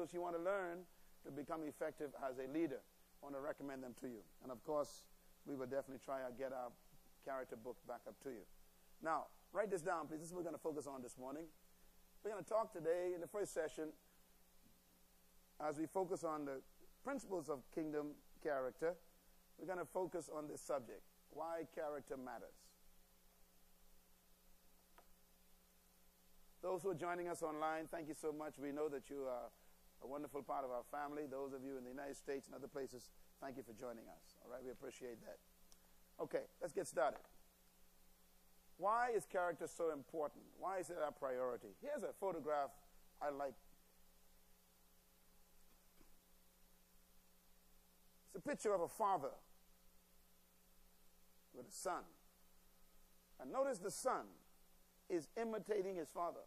attributes you want to learn to become effective as a leader. I want to recommend them to you. And of course, we will definitely try to get our character book back up to you. Now, write this down, please. This is what we're going to focus on this morning. We're going to talk today in the first session as we focus on the principles of kingdom character. We're going to focus on this subject why character matters. Those who are joining us online, thank you so much. We know that you are a wonderful part of our family. Those of you in the United States and other places, thank you for joining us. All right, we appreciate that. Okay, let's get started. Why is character so important? Why is it our priority? Here's a photograph I like. It's a picture of a father with a son. And notice the son is imitating his father.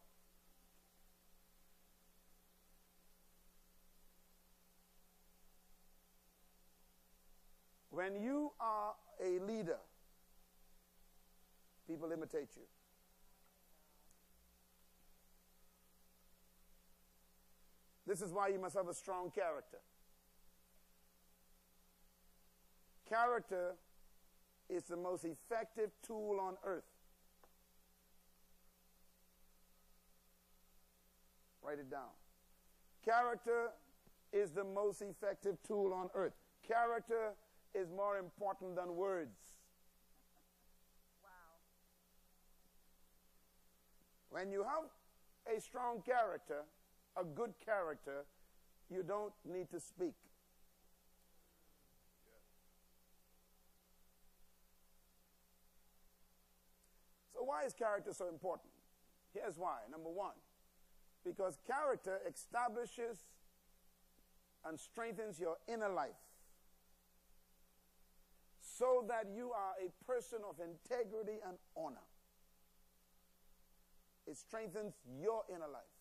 When you are a leader, people imitate you. This is why you must have a strong character. Character is the most effective tool on earth. Write it down. Character is the most effective tool on earth. Character is more important than words. Wow. When you have a strong character, a good character, you don't need to speak. So, why is character so important? Here's why. Number one, because character establishes and strengthens your inner life so that you are a person of integrity and honor. It strengthens your inner life.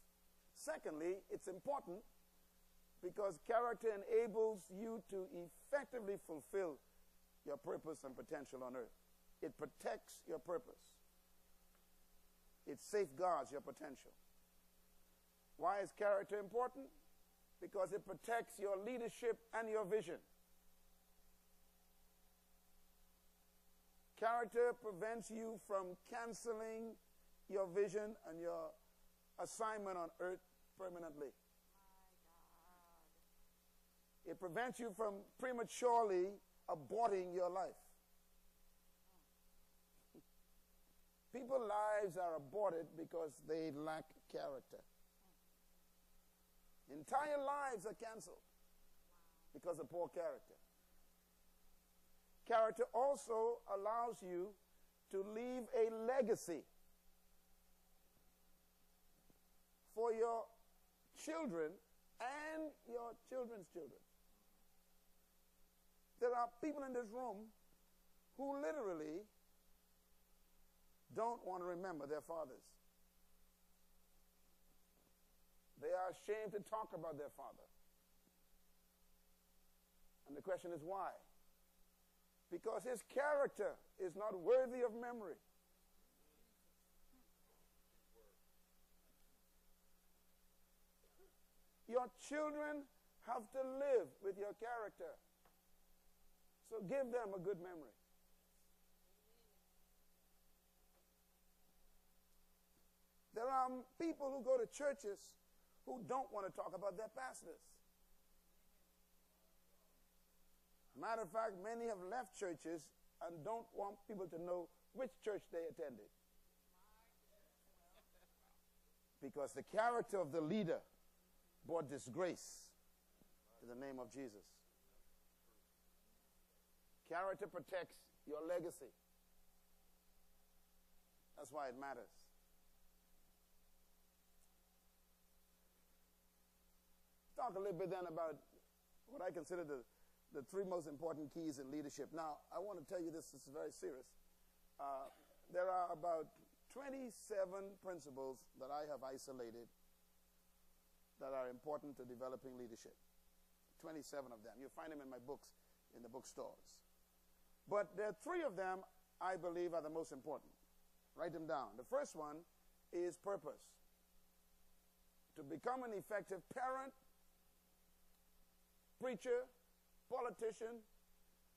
Secondly, it's important because character enables you to effectively fulfill your purpose and potential on earth. It protects your purpose. It safeguards your potential. Why is character important? Because it protects your leadership and your vision. Character prevents you from canceling your vision and your assignment on earth permanently. It prevents you from prematurely aborting your life. People's lives are aborted because they lack character. Entire lives are canceled because of poor character. Character also allows you to leave a legacy for your children and your children's children. There are people in this room who literally don't want to remember their fathers. They are ashamed to talk about their father. And the question is why? Because his character is not worthy of memory. Your children have to live with your character. So give them a good memory. There are people who go to churches who don't want to talk about their pastors. Matter of fact, many have left churches and don't want people to know which church they attended. Because the character of the leader brought disgrace to the name of Jesus. Character protects your legacy. That's why it matters. Talk a little bit then about what I consider the, the three most important keys in leadership. Now, I want to tell you this, this is very serious. Uh, there are about 27 principles that I have isolated that are important to developing leadership. 27 of them. You'll find them in my books in the bookstores. But there are three of them I believe are the most important. Write them down. The first one is purpose. To become an effective parent, preacher, politician,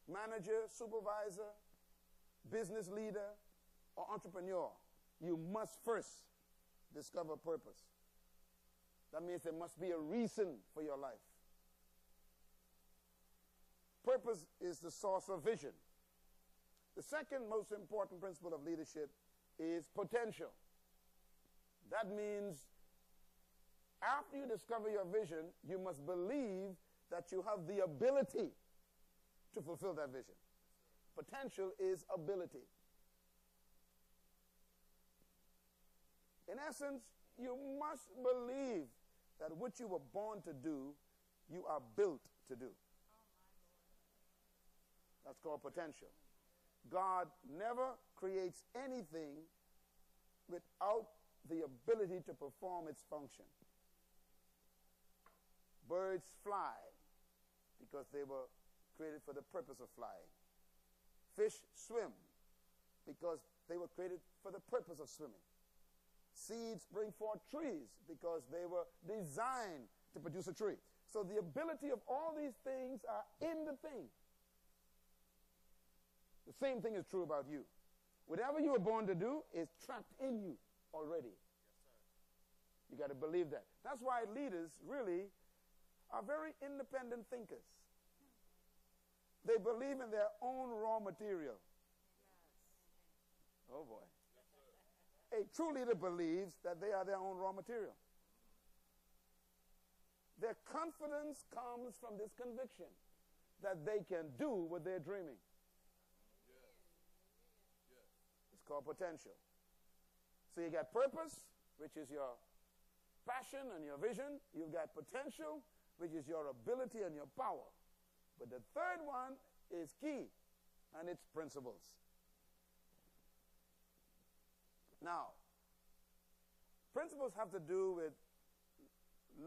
manager, supervisor, business leader, or entrepreneur, you must first discover purpose. That means there must be a reason for your life. Purpose is the source of vision. The second most important principle of leadership is potential. That means after you discover your vision, you must believe that you have the ability to fulfill that vision. Potential is ability. In essence, you must believe that what you were born to do, you are built to do. That's called potential. God never creates anything without the ability to perform its function. Birds fly because they were created for the purpose of flying. Fish swim because they were created for the purpose of swimming. Seeds bring forth trees because they were designed to produce a tree. So the ability of all these things are in the thing. The same thing is true about you. Whatever you were born to do is trapped in you already. Yes, you got to believe that. That's why leaders really are very independent thinkers. They believe in their own raw material. Oh boy. A true leader believes that they are their own raw material. Their confidence comes from this conviction that they can do what they're dreaming. It's called potential. So you got purpose, which is your passion and your vision. You've got potential, which is your ability and your power. But the third one is key, and it's principles. Now, principles have to do with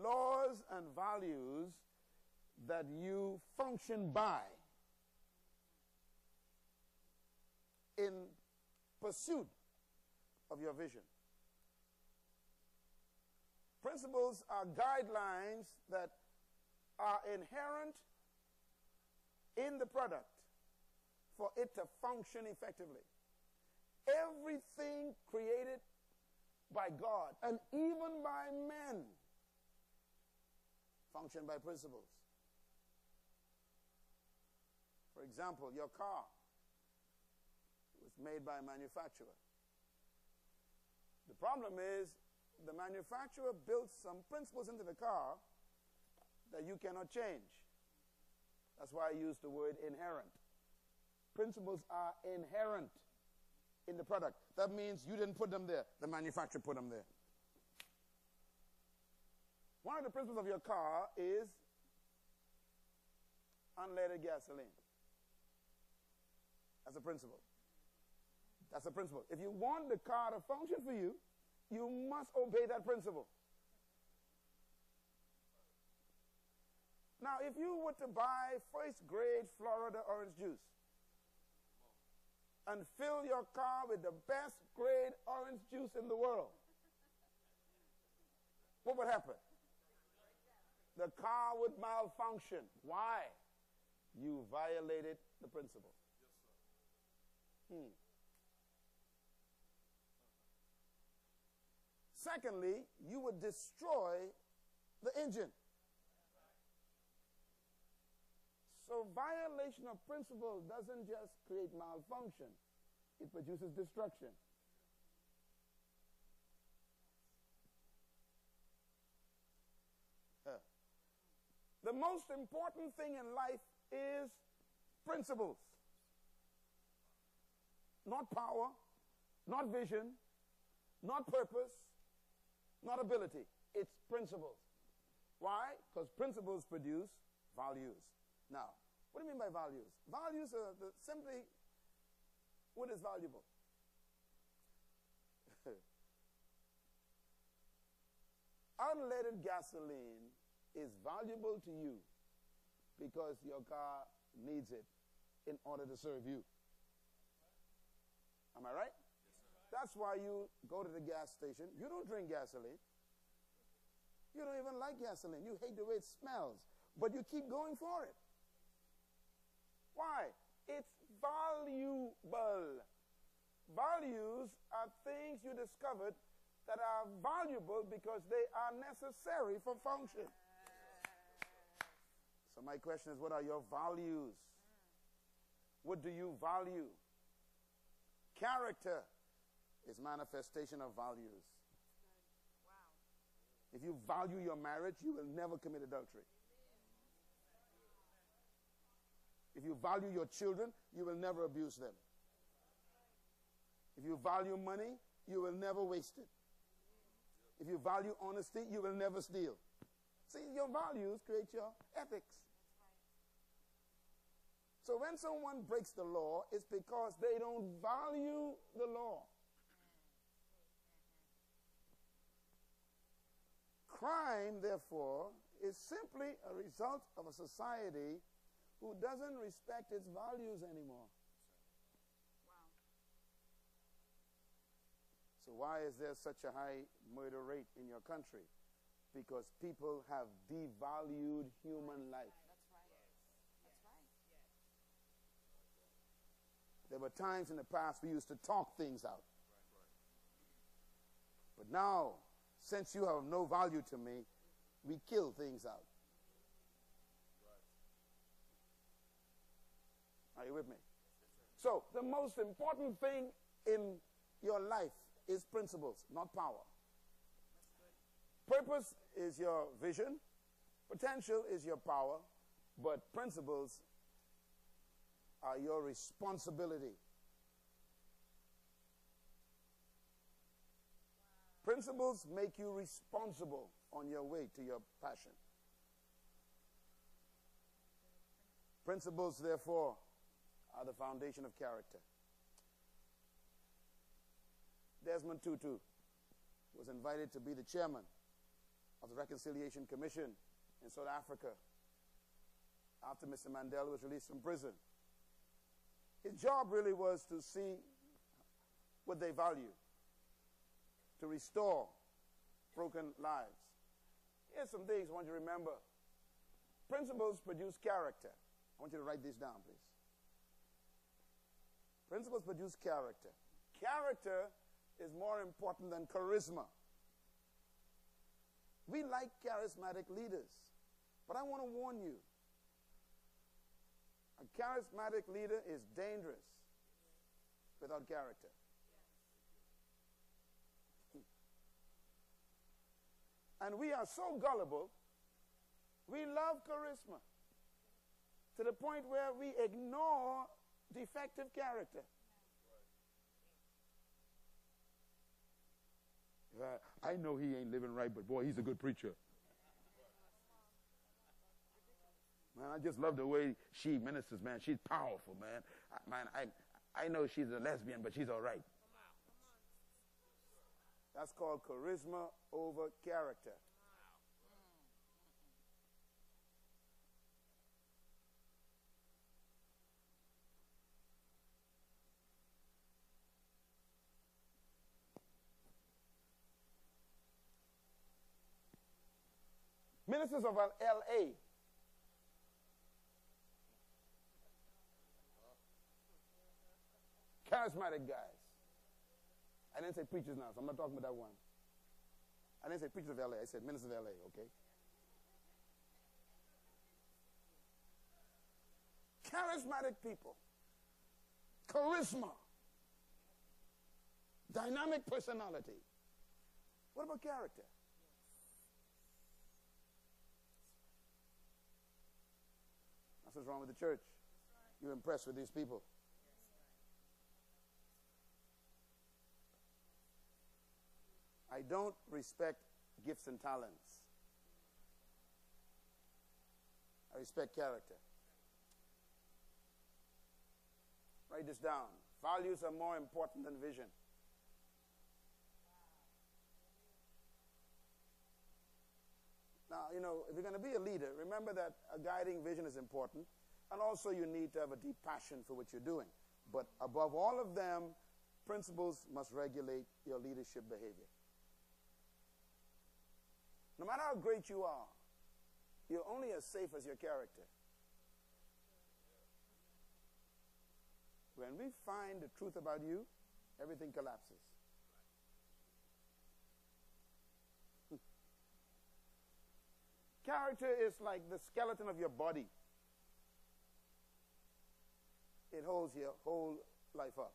laws and values that you function by in pursuit of your vision. Principles are guidelines that are inherent in the product for it to function effectively. Everything created by God and even by men function by principles. For example, your car was made by a manufacturer. The problem is the manufacturer built some principles into the car that you cannot change. That's why I use the word inherent. Principles are inherent in the product. That means you didn't put them there, the manufacturer put them there. One of the principles of your car is unleaded gasoline. That's a principle. That's a principle. If you want the car to function for you, you must obey that principle. Now, if you were to buy first grade Florida orange juice and fill your car with the best grade orange juice in the world, what would happen? The car would malfunction. Why? You violated the principle. Hmm. Secondly, you would destroy the engine. So, violation of principle doesn't just create malfunction, it produces destruction. The most important thing in life is principles, not power, not vision, not purpose, not ability, it's principles. Why? Because principles produce values. Now, what do you mean by values? Values are the, simply what is valuable. Unleaded gasoline is valuable to you because your car needs it in order to serve you. Am I right? That's why you go to the gas station. You don't drink gasoline. You don't even like gasoline. You hate the way it smells. but you keep going for it. Why? It's valuable. Values are things you discovered that are valuable because they are necessary for function. So, my question is what are your values? What do you value? Character is manifestation of values. Wow. If you value your marriage, you will never commit adultery. If you value your children, you will never abuse them. If you value money, you will never waste it. If you value honesty, you will never steal. See, your values create your ethics. So when someone breaks the law, it's because they don't value the law. Crime, therefore, is simply a result of a society who doesn't respect its values anymore. Wow. So, why is there such a high murder rate in your country? Because people have devalued human life. That's right. That's right. There were times in the past we used to talk things out. But now, since you have no value to me, we kill things out. Are you with me? So, the most important thing in your life is principles, not power. Purpose is your vision, potential is your power, but principles are your responsibility. Principles make you responsible on your way to your passion. Principles, therefore, are the foundation of character. Desmond Tutu was invited to be the chairman of the Reconciliation Commission in South Africa after Mr. Mandela was released from prison. His job really was to see what they value, to restore broken lives. Here's some things I want you to remember. Principles produce character. I want you to write this down, please. Principles produce character. Character is more important than charisma. We like charismatic leaders, but I want to warn you a charismatic leader is dangerous without character. And we are so gullible, we love charisma to the point where we ignore defective character. Uh, I know he ain't living right, but boy, he's a good preacher. Man, I just love the way she ministers, man. She's powerful, man. I, man, I, I know she's a lesbian, but she's all right. That's called charisma over character. Ministers of LA charismatic guys. I didn't say preachers now, so I'm not talking about that one. I didn't say preachers of LA, I said ministers of LA, okay? Charismatic people, charisma, dynamic personality. What about character? What's wrong with the church. You're impressed with these people. I don't respect gifts and talents. I respect character. Write this down. Values are more important than vision. Now, you know, if you're going to be a leader, remember that a guiding vision is important. And also, you need to have a deep passion for what you're doing. But above all of them, principles must regulate your leadership behavior. No matter how great you are, You're only as safe as your character. When we find the truth about you, everything collapses. Character is like the skeleton of your body. It holds your whole life up.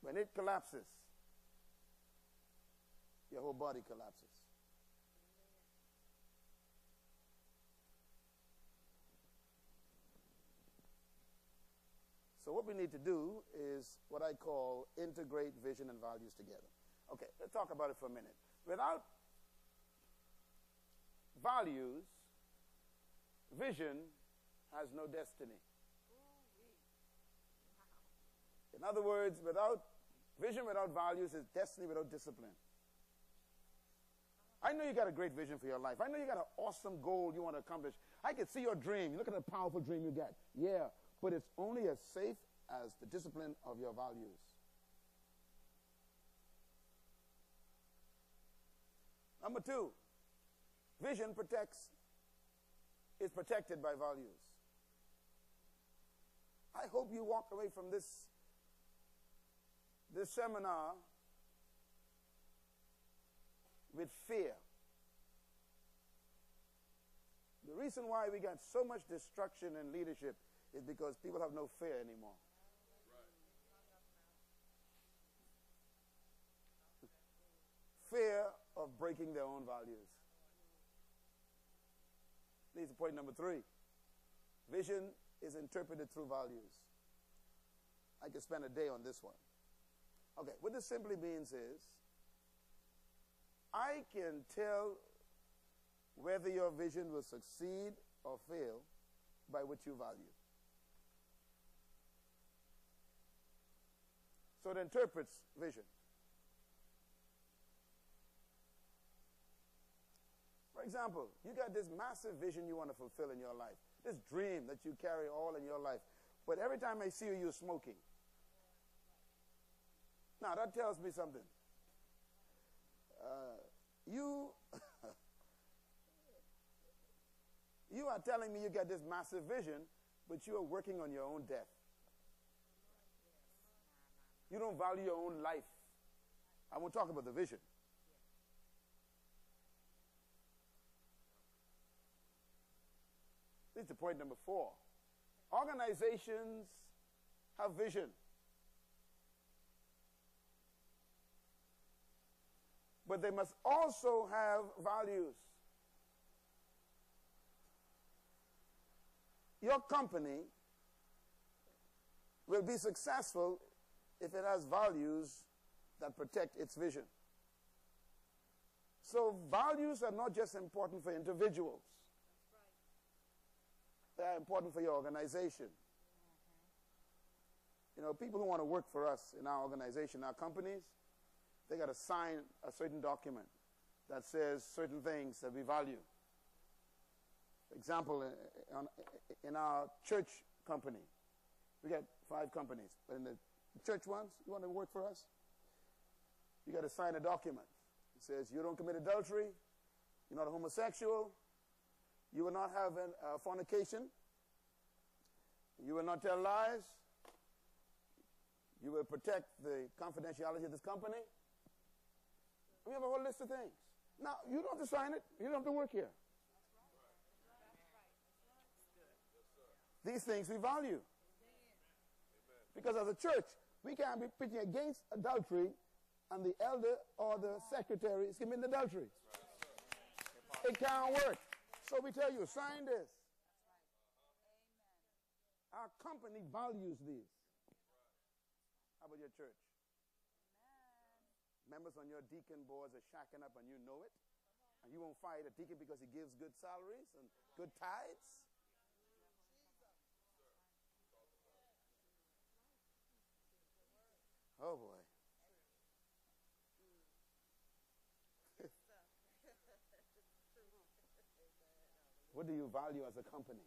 When it collapses, your whole body collapses. So, what we need to do is what I call integrate vision and values together. Okay, let's talk about it for a minute. Without values, vision has no destiny. In other words, without vision without values is destiny without discipline. I know you got a great vision for your life. I know you got an awesome goal you want to accomplish. I can see your dream. Look at the powerful dream you got. Yeah, but it's only as safe as the discipline of your values. Number two, vision protects, is protected by values. I hope you walk away from this, this seminar with fear. The reason why we got so much destruction in leadership is because people have no fear anymore. Fear of breaking their own values. This is point number three. Vision is interpreted through values. I could spend a day on this one. Okay, what this simply means is I can tell whether your vision will succeed or fail by what you value. So it interprets vision. Example, you got this massive vision you want to fulfill in your life, this dream that you carry all in your life. But every time I see you, you're smoking. Now, that tells me something. Uh, you, you are telling me you got this massive vision, but you are working on your own death. You don't value your own life. I won't talk about the vision. This is point number four. Organizations have vision. But they must also have values. Your company will be successful if it has values that protect its vision. So, values are not just important for individuals, they are important for your organization. You know, people who want to work for us in our organization, our companies, they got to sign a certain document that says certain things that we value. For example, in our church company, we got five companies, but in the church ones, you want to work for us? You got to sign a document. It says you don't commit adultery, you're not a homosexual, you will not have a uh, fornication, you will not tell lies, you will protect the confidentiality of this company. We have a whole list of things. Now, you don't have to sign it. You don't have to work here. These things we value. Because as a church, we can't be preaching against adultery and the elder or the secretary is committing adultery. It can't work. So we tell you, sign this. Our company values this. How about your church? Members on your deacon boards are shacking up and you know it. And you won't fire the deacon because he gives good salaries and good tithes. Oh boy. What do you value as a company?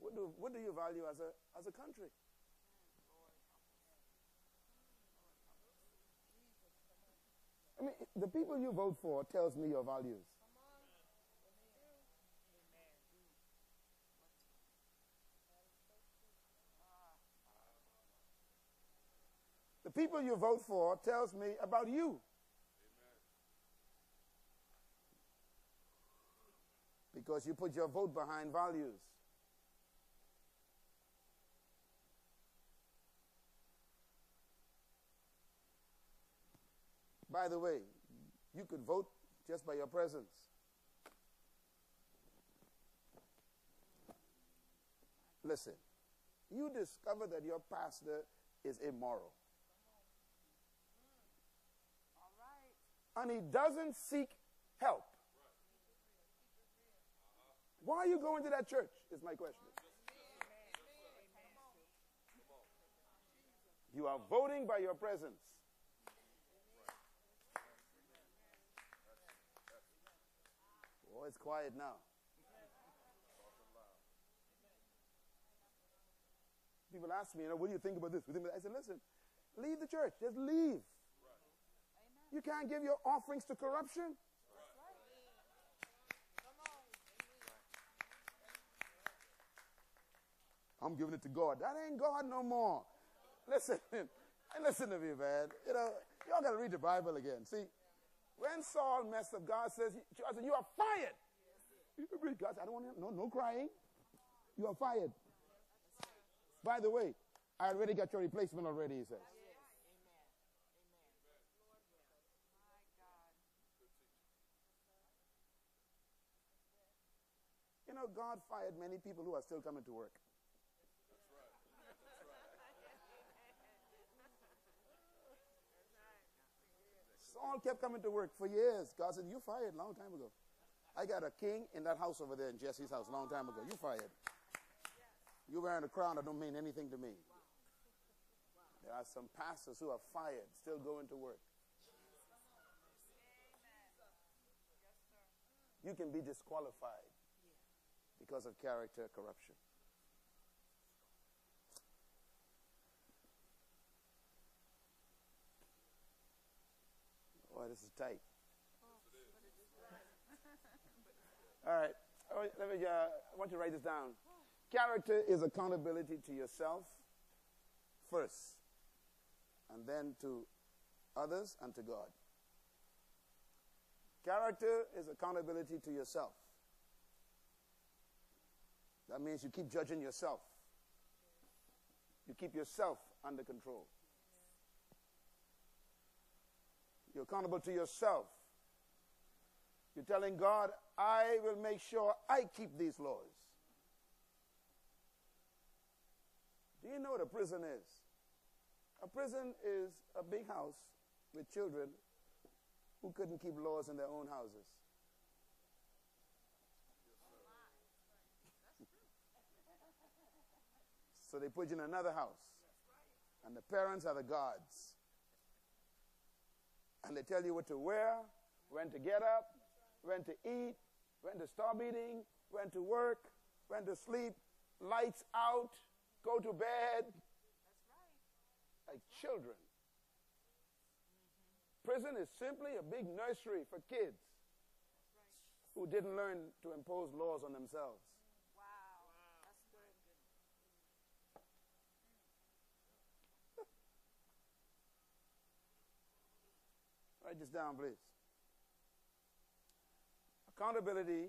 What do, what do you value as a, as a country? I mean, the people you vote for tells me your values. People you vote for tells me about you. Because you put your vote behind values. By the way, you could vote just by your presence. Listen, you discover that your pastor is immoral. All right. And he doesn't seek help. Why are you going to that church? Is my question. You are voting by your presence. Oh, it's quiet now. People ask me, you know, what do you think about this? What do you think about that?" I said, listen, leave the church. Just leave. You can't give your offerings to corruption. I'm giving it to God. That ain't God no more. Listen, listen to me, man. You know, y'all got to read the Bible again. See, when Saul messed up, God says, I said, you are fired. God said, I don't want to, no, no crying. You are fired. By the way, I already got your replacement already, he says. God fired many people who are still coming to work. Saul kept coming to work for years. God said, You fired a long time ago. I got a king in that house over there in Jesse's house long time ago. You fired. You wearing a crown that don't mean anything to me. There are some pastors who are fired, still going to work. You can be disqualified because of character corruption. Boy, this is tight. All right. Right, Let me, uh, I want you to write this down. Character is accountability to yourself first, and then to others and to God. Character is accountability to yourself. That means you keep judging yourself. You keep yourself under control. You're accountable to yourself. You're telling God, I will make sure I keep these laws. Do you know what a prison is? A prison is a big house with children who couldn't keep laws in their own houses. So they put you in another house. And the parents are the guards. And they tell you what to wear, when to get up, when to eat, when to stop eating, when to work, when to sleep, lights out, go to bed. Like children. Prison is simply a big nursery for kids who didn't learn to impose laws on themselves. Wow. That's good. Write this down, please. Accountability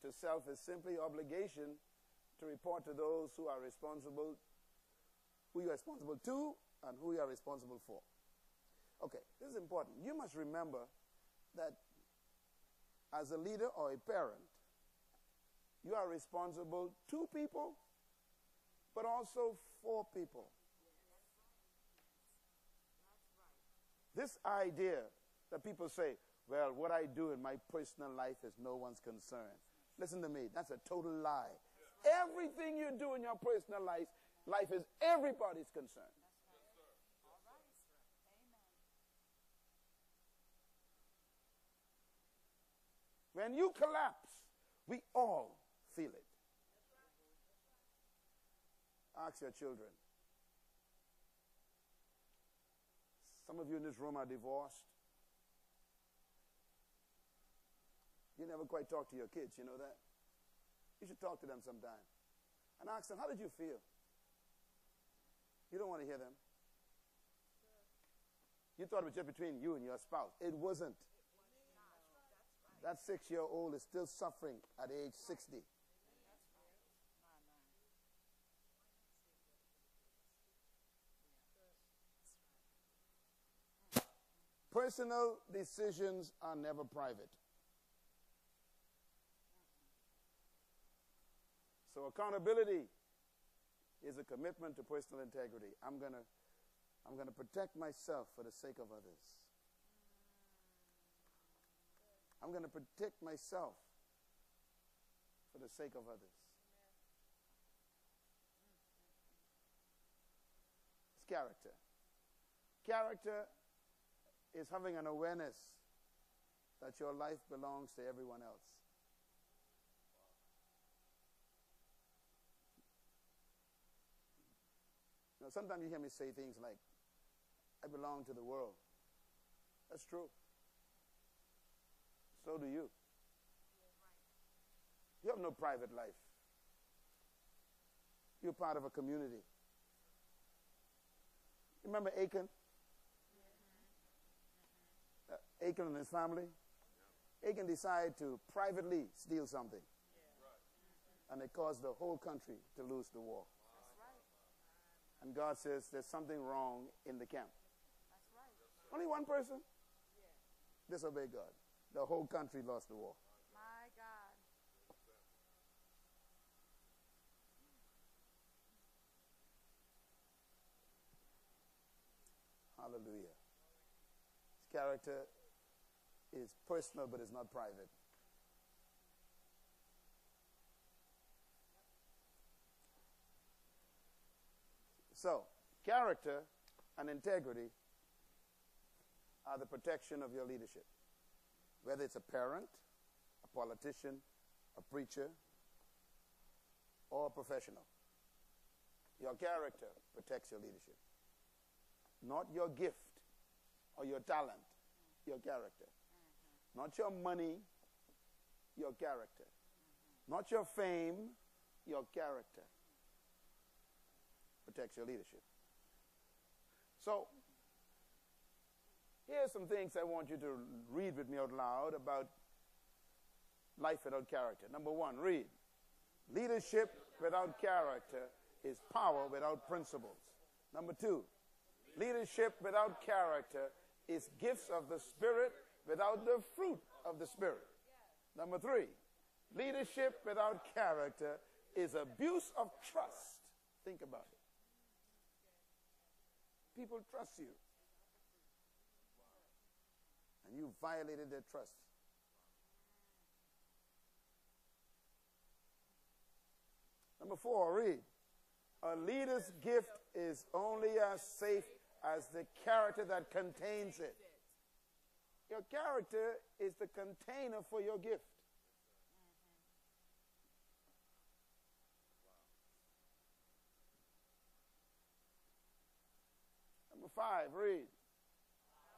to self is simply obligation to report to those who are responsible, who you are responsible to, and who you are responsible for. Okay, this is important. You must remember that as a leader or a parent, you are responsible to people, but also for people. This idea that people say, well, what I do in my personal life is no one's concern. Listen to me, that's a total lie. Everything you do in your personal life, life is everybody's concern. When you collapse, we all feel it. Ask your children. Some of you in this room are divorced. You never quite talk to your kids, you know that? You should talk to them sometime. And ask them, how did you feel? You don't want to hear them. You thought it was just between you and your spouse. It wasn't. That six year old is still suffering at age 60. Personal decisions are never private. So accountability is a commitment to personal integrity. I'm going to I'm going to protect myself for the sake of others. I'm going to protect myself for the sake of others. It's character. Character is having an awareness that your life belongs to everyone else. Now, sometimes you hear me say things like, I belong to the world. That's true. So do you. You have no private life. You're part of a community. Remember Achan? Achan and his family? Achan decided to privately steal something. And it caused the whole country to lose the war. And God says there's something wrong in the camp. Only one person disobeyed God. The whole country lost the war. My God. Hallelujah. His character is personal, but it's not private. So, character and integrity are the protection of your leadership. Whether it's a parent, a politician, a preacher, or a professional. Your character protects your leadership. Not your gift or your talent, your character. Not your money, your character. Not your fame, your character protects your leadership. So, here are some things I want you to read with me out loud about life without character. Number one, read. Leadership without character is power without principles. Number two, leadership without character is gifts of the Spirit without the fruit of the Spirit. Number three, leadership without character is abuse of trust. Think about it. People trust you. And you violated their trust. Number four, read. A leader's gift is only as safe as the character that contains it. Your character is the container for your gift. Number five, read.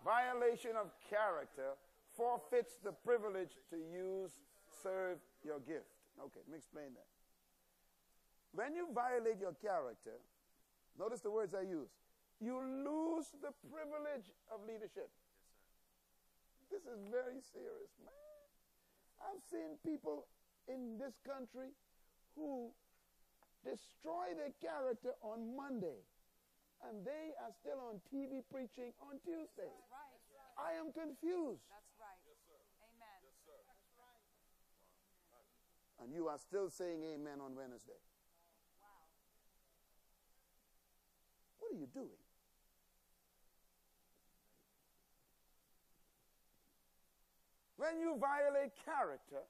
Violation of character forfeits the privilege to use, serve your gift. Okay, let me explain that. When you violate your character, notice the words I use. You lose the privilege of leadership. This is very serious, man. I've seen people in this country who destroy their character on Monday and they are still on TV preaching on Tuesday. That's right. I am confused. That's right. Yes, sir. Amen. Yes, sir. That's right. And you are still saying amen on Wednesday. Oh, wow. What are you doing? When you violate character,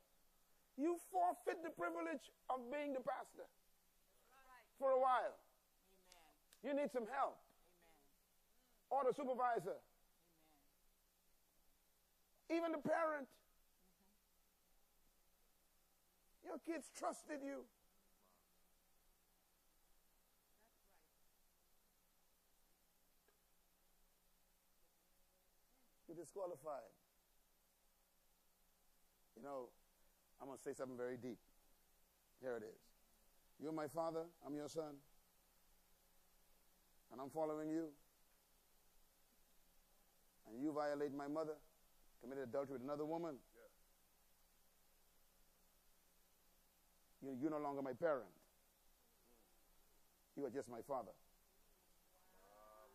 you forfeit the privilege of being the pastor Right. for a while. Amen. You need some help. Amen. Or the supervisor. Amen. Even the parent. Your kids trusted you. You're disqualified. You know, I'm going to say something very deep. Here it is. You're my father, I'm your son, and I'm following you. And you violate my mother, committed adultery with another woman. You, you're no longer my parent. You are just my father. Ah,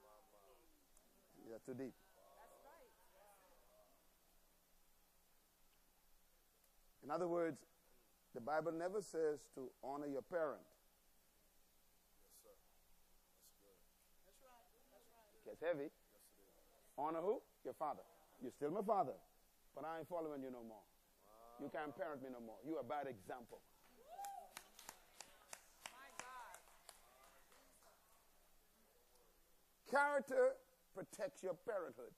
you're too deep. In other words, the Bible never says to honor your parent. Gets heavy. Honor who? Your father. You're still my father, but I ain't following you no more. You can't parent me no more. You're a bad example. Character protects your parenthood.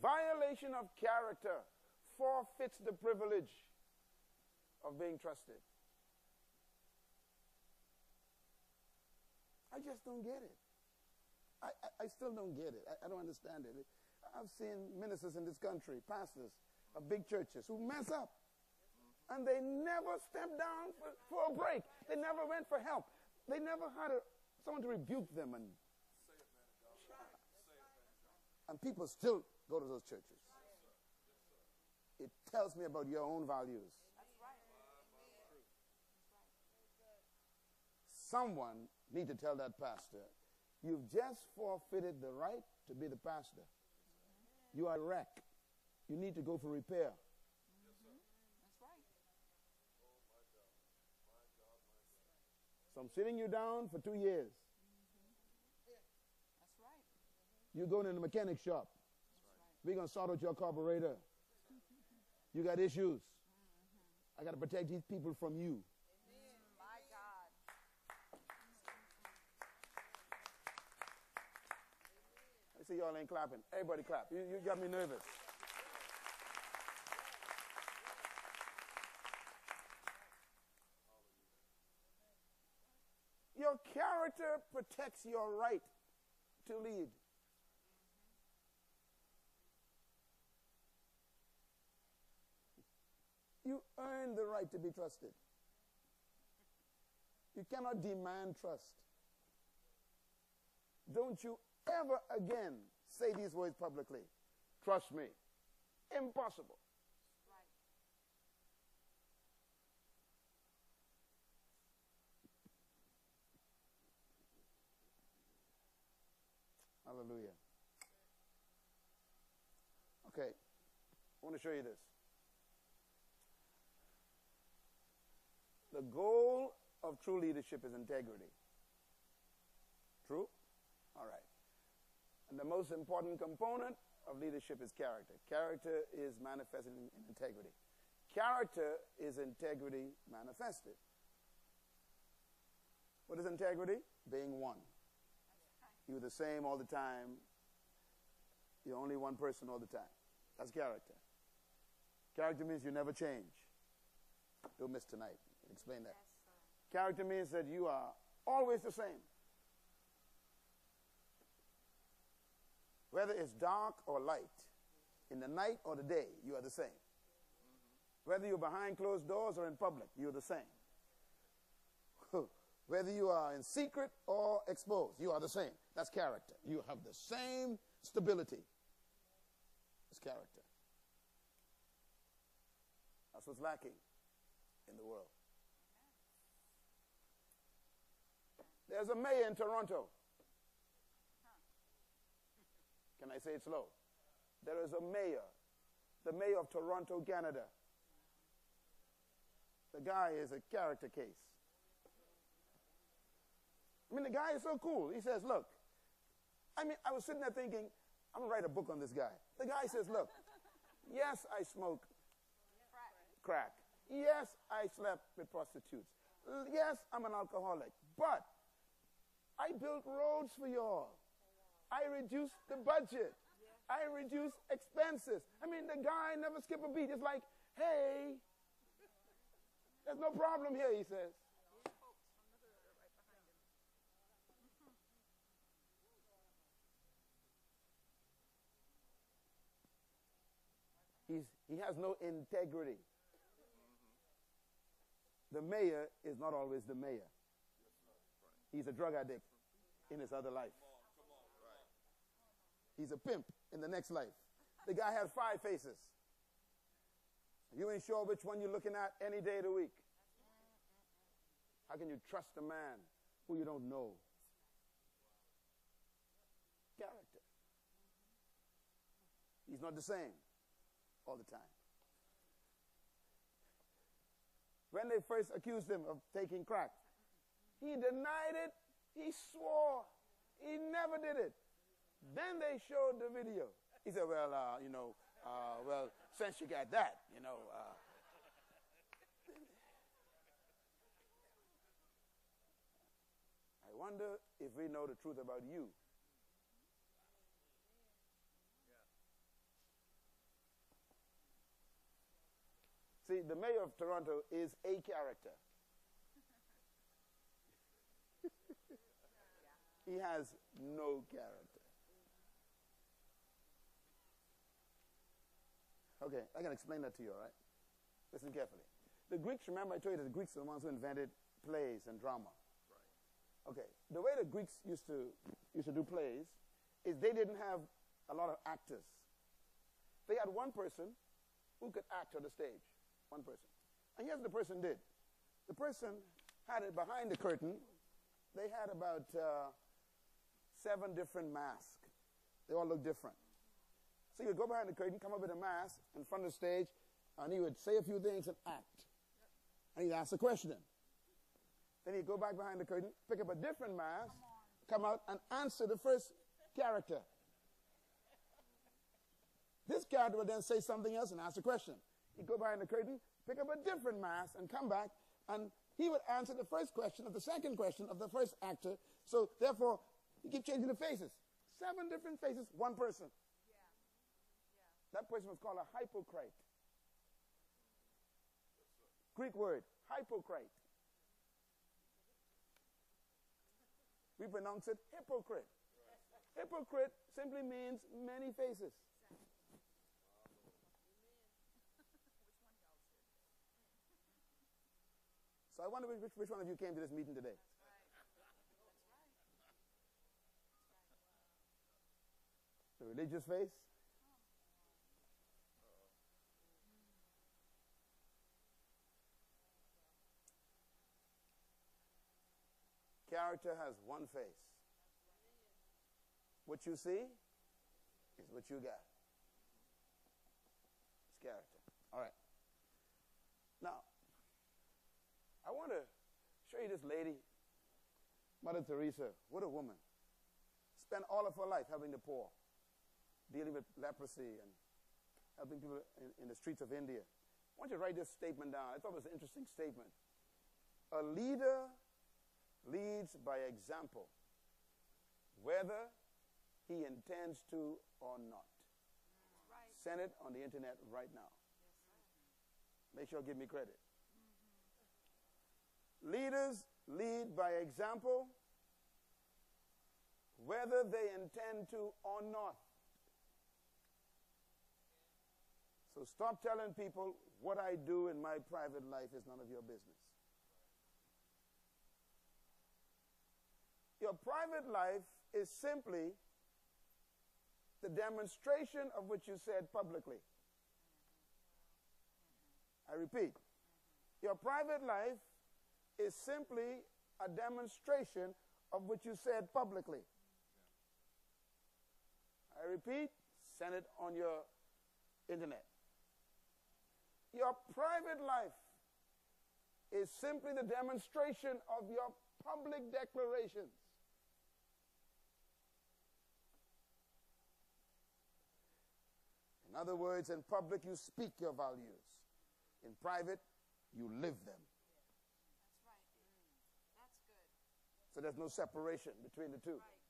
Violation of character forfeits the privilege of being trusted. I just don't get it. I, I, I still don't get it. I, I don't understand it. I've seen ministers in this country, pastors of big churches, who mess up and they never stepped down for, for a break. They never went for help. They never had a, someone to rebuke them. And, and people still go to those churches. It tells me about your own values. Someone need to tell that pastor, you've just forfeited the right to be the pastor. You are a wreck. You need to go for repair. So I'm sitting you down for two years. That's right. You go in the mechanic shop. We're going to sort out your carburetor. You got issues. I got to protect these people from you. I see y'all ain't clapping. Everybody clap. You, you got me nervous. Your character protects your right to lead. You earn the right to be trusted. You cannot demand trust. Don't you ever again say these words publicly. Trust me. Impossible. Right. Hallelujah. Okay. I want to show you this. The goal of true leadership is integrity. True? All right. And the most important component of leadership is character. Character is manifested in, in integrity. Character is integrity manifested. What is integrity? Being one. You're the same all the time. You're only one person all the time. That's character. Character means you never change. Don't miss tonight. Explain that. Character means that you are always the same. Whether it's dark or light, in the night or the day, you are the same. Whether you're behind closed doors or in public, you're the same. Whether you are in secret or exposed, you are the same. That's character. You have the same stability. It's character. That's what's lacking in the world. There's a mayor in Toronto. Can I say it slow? There is a mayor, the mayor of Toronto, Canada. The guy is a character case. I mean, the guy is so cool. He says, Look, I mean, I was sitting there thinking, I'm going to write a book on this guy. The guy says, Look, yes, I smoke crack. Yes, I slept with prostitutes. Yes, I'm an alcoholic. But I built roads for y'all. I reduced the budget. I reduced expenses. I mean, the guy never skipped a beat. It's like, hey, there's no problem here, he says. He's, he has no integrity. The mayor is not always the mayor. He's a drug addict in his other life. He's a pimp in the next life. The guy has five faces. You ain't sure which one you're looking at any day of the week. How can you trust a man who you don't know? Character. He's not the same all the time. When they first accused him of taking crack, he denied it. He swore. He never did it. Then they showed the video. He said, Well, uh, you know, uh, well, since you got that, you know. Uh, I wonder if we know the truth about you. See, the mayor of Toronto is a character. He has no character. Okay, I can explain that to you, all right? Listen carefully. The Greeks, remember I told you that the Greeks are the ones who invented plays and drama. Right. Okay, the way the Greeks used to, used to do plays is they didn't have a lot of actors. They had one person who could act on the stage, one person. And here's what the person did. The person had it behind the curtain. They had about uh, seven different masks. They all look different. So he would go behind the curtain, come up with a mask in front of the stage, and he would say a few things and act. And he'd ask a question. Then he'd go back behind the curtain, pick up a different mask, come out and answer the first character. This character would then say something else and ask a question. He'd go behind the curtain, pick up a different mask, and come back, and he would answer the first question of the second question of the first actor. So therefore, he keep changing the faces. Seven different faces, one person. yeah That person was called a hypocrite. Greek word, hypocrite. We pronounce it hypocrite. Hypocrite simply means many faces. So I wonder which, which one of you came to this meeting today. The religious face? Character has one face. What you see is what you got. It's character. All right. Now, I want to show you this lady, Mother Teresa. What a woman. Spent all of her life helping the poor, dealing with leprosy and helping people in, in the streets of India. I want you to write this statement down. I thought it was an interesting statement. A leader leads by example, whether he intends to or not. Right. Send it on the internet right now. Make sure you give me credit. Mm-hmm. Leaders lead by example, whether they intend to or not. So stop telling people what I do in my private life is none of your business. Your private life is simply the demonstration of what you said publicly. I repeat, your private life is simply a demonstration of what you said publicly. I repeat, send it on your internet. Your private life is simply the demonstration of your public declarations. In other words, in public, you speak your values. In private, you live them. That's right. Mm. That's good. So there's no separation between the two. Right.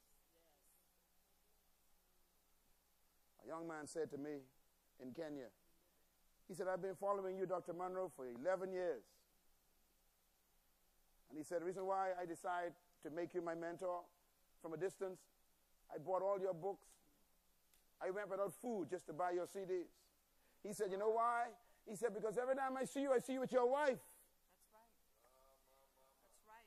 A young man said to me in Kenya, he said, I've been following you, Dr. Munroe, for 11 years. And he said, the reason why I decided to make you my mentor from a distance, I bought all your books. I went without food just to buy your CDs. He said, You know why? He said, Because every time I see you, I see you with your wife. That's right. That's right.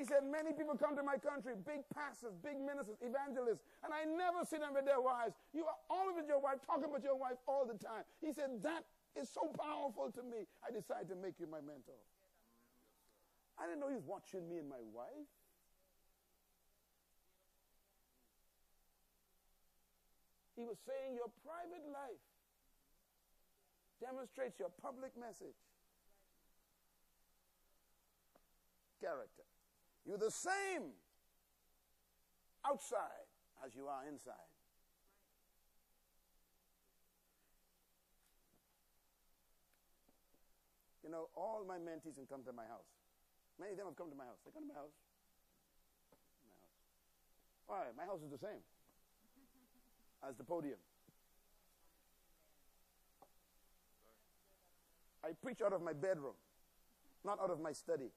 He said, Many people come to my country, big pastors, big ministers, evangelists, and I never see them with their wives. You are always with your wife, talking about your wife all the time. He said, That is so powerful to me. I decided to make you my mentor. I didn't know he was watching me and my wife. He was saying your private life demonstrates your public message. Character. You're the same outside as you are inside. You know, all my mentees can come to my house. Many of them have come to my house. They come to my house. My house. Why? My house is the same as the podium. I preach out of my bedroom, not out of my study.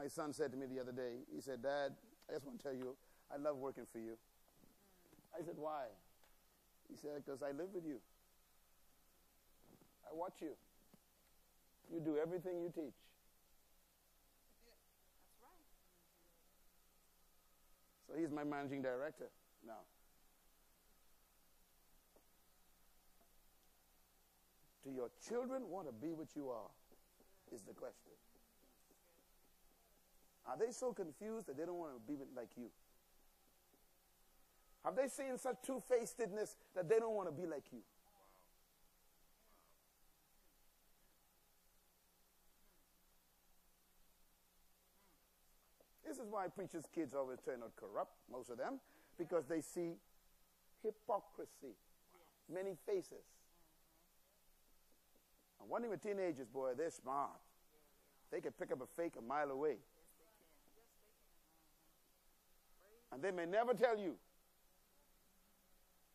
My son said to me the other day, he said, Dad, I just want to tell you, I love working for you. Mm. I said, Why? He said, Because I live with you. I watch you. You do everything you teach. That's right. So he's my managing director now. Do your children want to be what you are? Is the question. Are they so confused that they don't want to be like you? Have they seen such two facedness that they don't want to be like you? This is why preachers' kids always turn out corrupt, most of them, because they see hypocrisy, many faces. And one thing with teenagers, boy, they're smart. They can pick up a fake a mile away. And they may never tell you.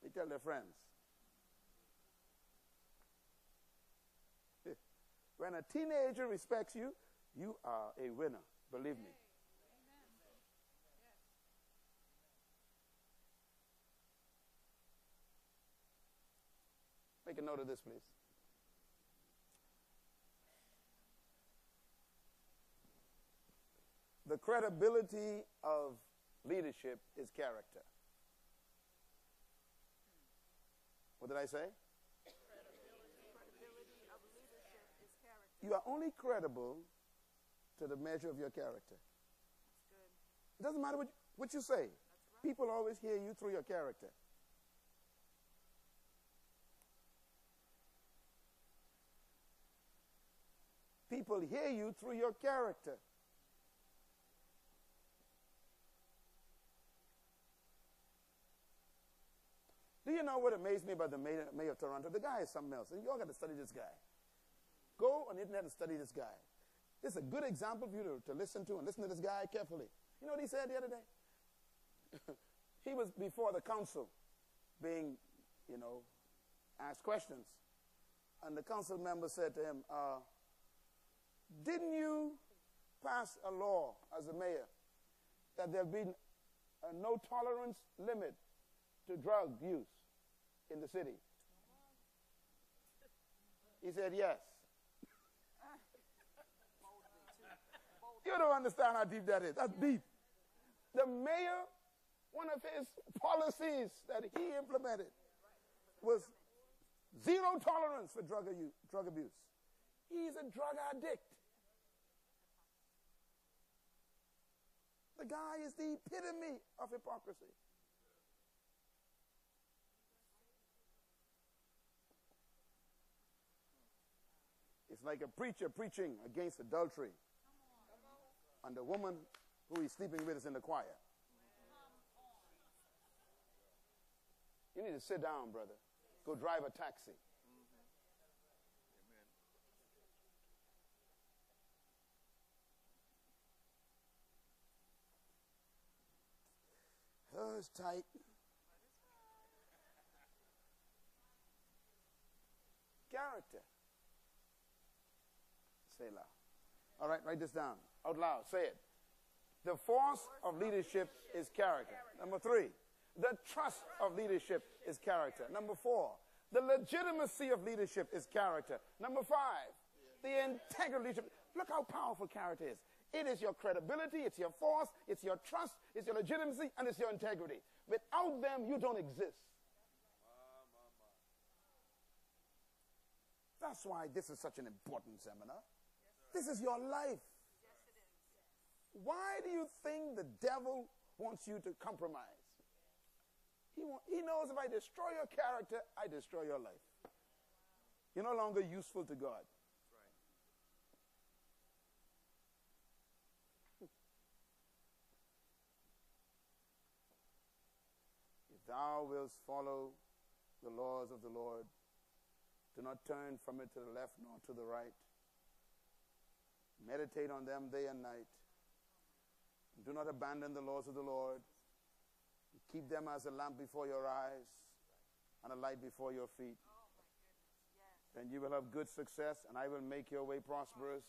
They tell their friends. When a teenager respects you, you are a winner. Believe me. Make a note of this, please. The credibility of leadership is character. What did I say? Credibility of leadership is character. You are only credible to the measure of your character. It doesn't matter what, what you say. People always hear you through your character. People hear you through your character. Do you know what amazed me about the mayor, mayor of Toronto? The guy is something else. And you all got to study this guy. Go on the internet and study this guy. This is a good example for you to, to listen to and listen to this guy carefully. You know what he said the other day? he was before the council being, you know, asked questions. And the council member said to him, uh, Didn't you pass a law as a mayor that there be a no tolerance limit to drug use in the city? He said, Yes. You don't understand how deep that is. That's deep. The mayor, one of his policies that he implemented was zero tolerance for drug, u- drug abuse. He's a drug addict. The guy is the epitome of hypocrisy. It's like a preacher preaching against adultery. And the woman who he's sleeping with is in the choir. You need to sit down, brother. Go drive a taxi. purse tight. Character. Say loud. All right, write this down out loud. Say it. The force of leadership is character. Number three, the trust of leadership is character. Number four, the legitimacy of leadership is character. Number five, the integrity leadership. Look how powerful character is. It is your credibility, it's your force, it's your trust, it's your legitimacy, and it's your integrity. Without them, you don't exist. That's why this is such an important seminar. This is your life. Why do you think the devil wants you to compromise? He, want, he knows if I destroy your character, I destroy your life. You're no longer useful to God. If thou wilt follow the laws of the Lord, do not turn from it to the left nor to the right. Meditate on them day and night. Do not abandon the laws of the Lord. Keep them as a lamp before your eyes and a light before your feet. Then you will have good success, and I will make your way prosperous.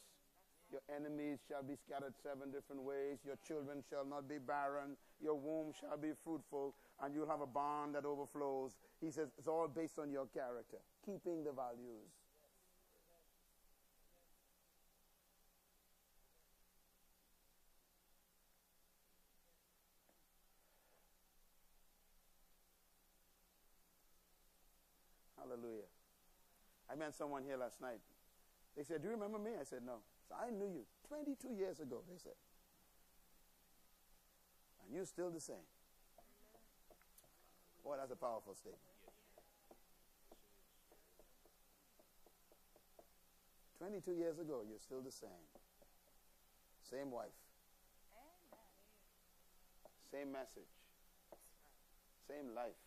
Your enemies shall be scattered seven different ways. Your children shall not be barren. Your womb shall be fruitful, and you'll have a barn that overflows. He says it's all based on your character, keeping the values. Hallelujah. I met someone here last night. They said, Do you remember me? I said, No. So I knew you 22 years ago, they said. And you're still the same. Boy, that's a powerful statement. 22 years ago, you're still the same. Same wife. Same message. Same life.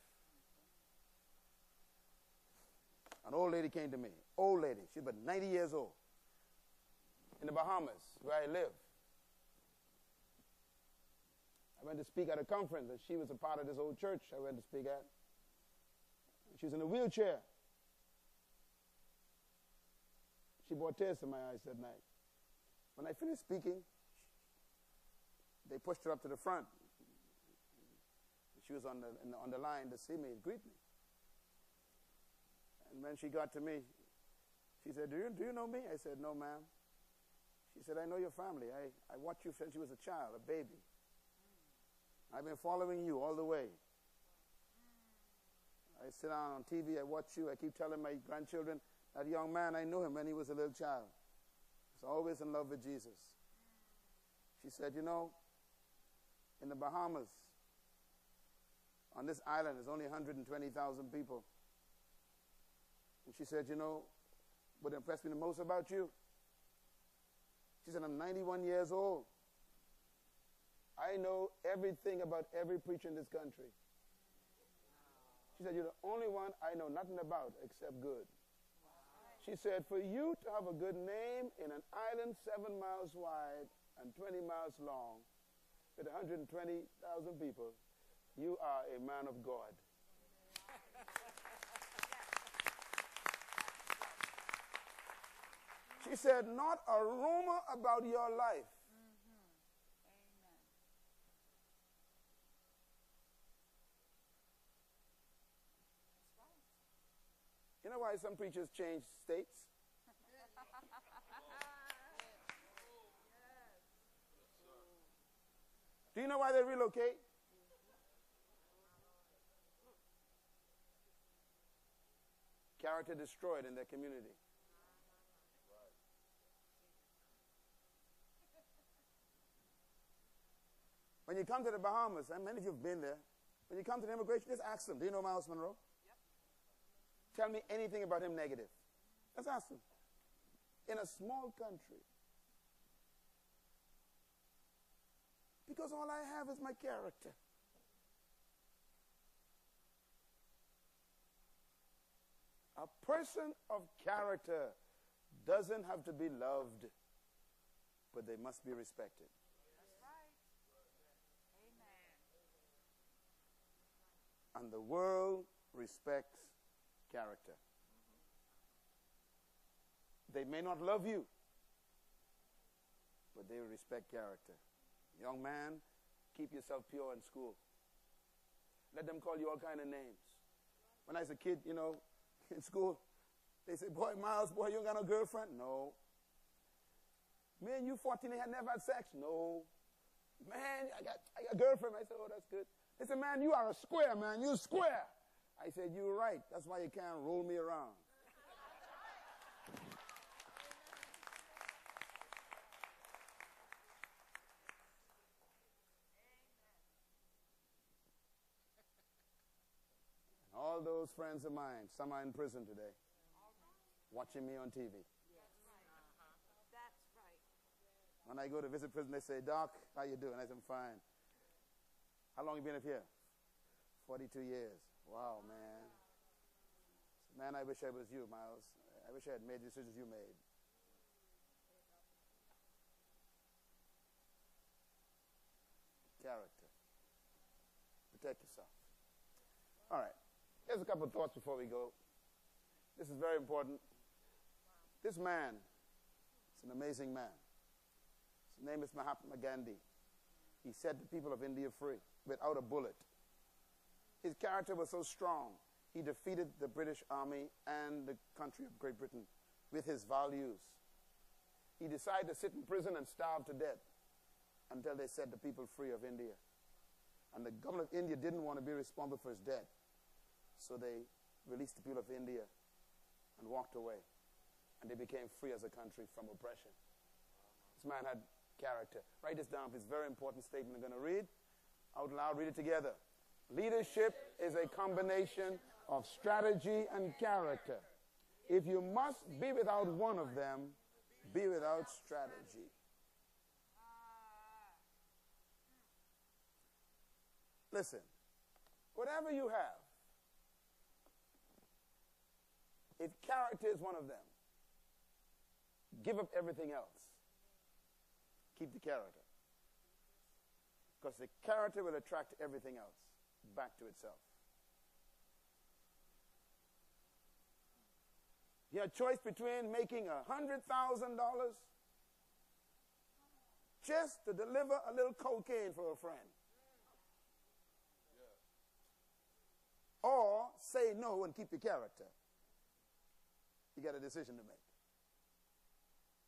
An old lady came to me. Old lady. She's about 90 years old. In the Bahamas, where I live. I went to speak at a conference, and she was a part of this old church I went to speak at. She was in a wheelchair. She brought tears to my eyes that night. When I finished speaking, they pushed her up to the front. She was on the, the, on the line to see me and greet me. And when she got to me, she said, do you, do you know me? I said, No, ma'am. She said, I know your family. I, I watched you since you was a child, a baby. I've been following you all the way. I sit down on TV, I watch you, I keep telling my grandchildren, that young man, I knew him when he was a little child. He's always in love with Jesus. She said, You know, in the Bahamas, on this island, there's only 120,000 people. And she said, You know, what impressed me the most about you? She said, I'm 91 years old. I know everything about every preacher in this country. She said, You're the only one I know nothing about except good. She said, For you to have a good name in an island seven miles wide and 20 miles long with 120,000 people, you are a man of God. She said, Not a rumor about your life. You know why some preachers change states? Do you know why they relocate? Character destroyed in their community. When you come to the Bahamas, and many of you have been there, when you come to the immigration, just ask them, do you know Myles Munroe? Tell me anything about him negative. Let's ask him. In a small country. Because all I have is my character. A person of character doesn't have to be loved, but they must be respected. That's right. Amen. And the world respects character. They may not love you, but they respect character. Young man, keep yourself pure in school. Let them call you all kind of names. When I was a kid, you know, in school, they say, boy, Myles, boy, you ain't got no girlfriend? No. Man, you 14 and had never had sex? No. Man, I got, I got a girlfriend. I said, oh, that's good. They said, man, you are a square, man. You're square. I said, you're right. That's why you can't roll me around. all those friends of mine, some are in prison today, watching me on TV. Uh-huh. When I go to visit prison, they say, Doc, how you doing? I say, I'm fine. How long you been up here? 42 years. Wow, man. Man, I wish I was you, Myles. I wish I had made the decisions you made. Character. Protect yourself. All right. Here's a couple of thoughts before we go. This is very important. This man is an amazing man. His name is Mahatma Gandhi. He set the people of India free without a bullet. His character was so strong, he defeated the British Army and the country of Great Britain with his values. He decided to sit in prison and starve to death until they set the people free of India. And the government of India didn't want to be responsible for his death. So they released the people of India and walked away. And they became free as a country from oppression. This man had character. Write this down. It's a very important statement I'm going to read. Out loud, read it together. Leadership is a combination of strategy and character. If you must be without one of them, be without strategy. Listen, whatever you have, if character is one of them, give up everything else. Keep the character. Because the character will attract everything else back to itself. You had a choice between making a $100,000 just to deliver a little cocaine for a friend. Or say no and keep your character. You got a decision to make.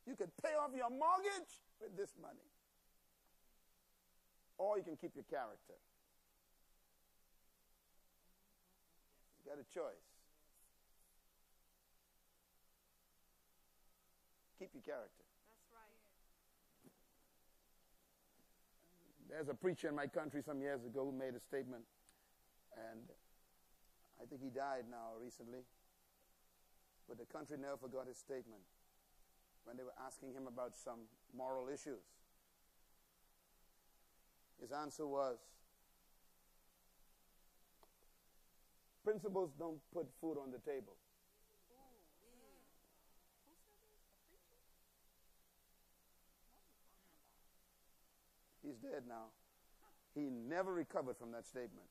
You can pay off your mortgage with this money, or you can keep your character. You got a choice. Keep your character. That's right. There's a preacher in my country some years ago who made a statement, and I think he died now recently. But the country never forgot his statement when they were asking him about some moral issues. His answer was Principles don't put food on the table. He's dead now. He never recovered from that statement.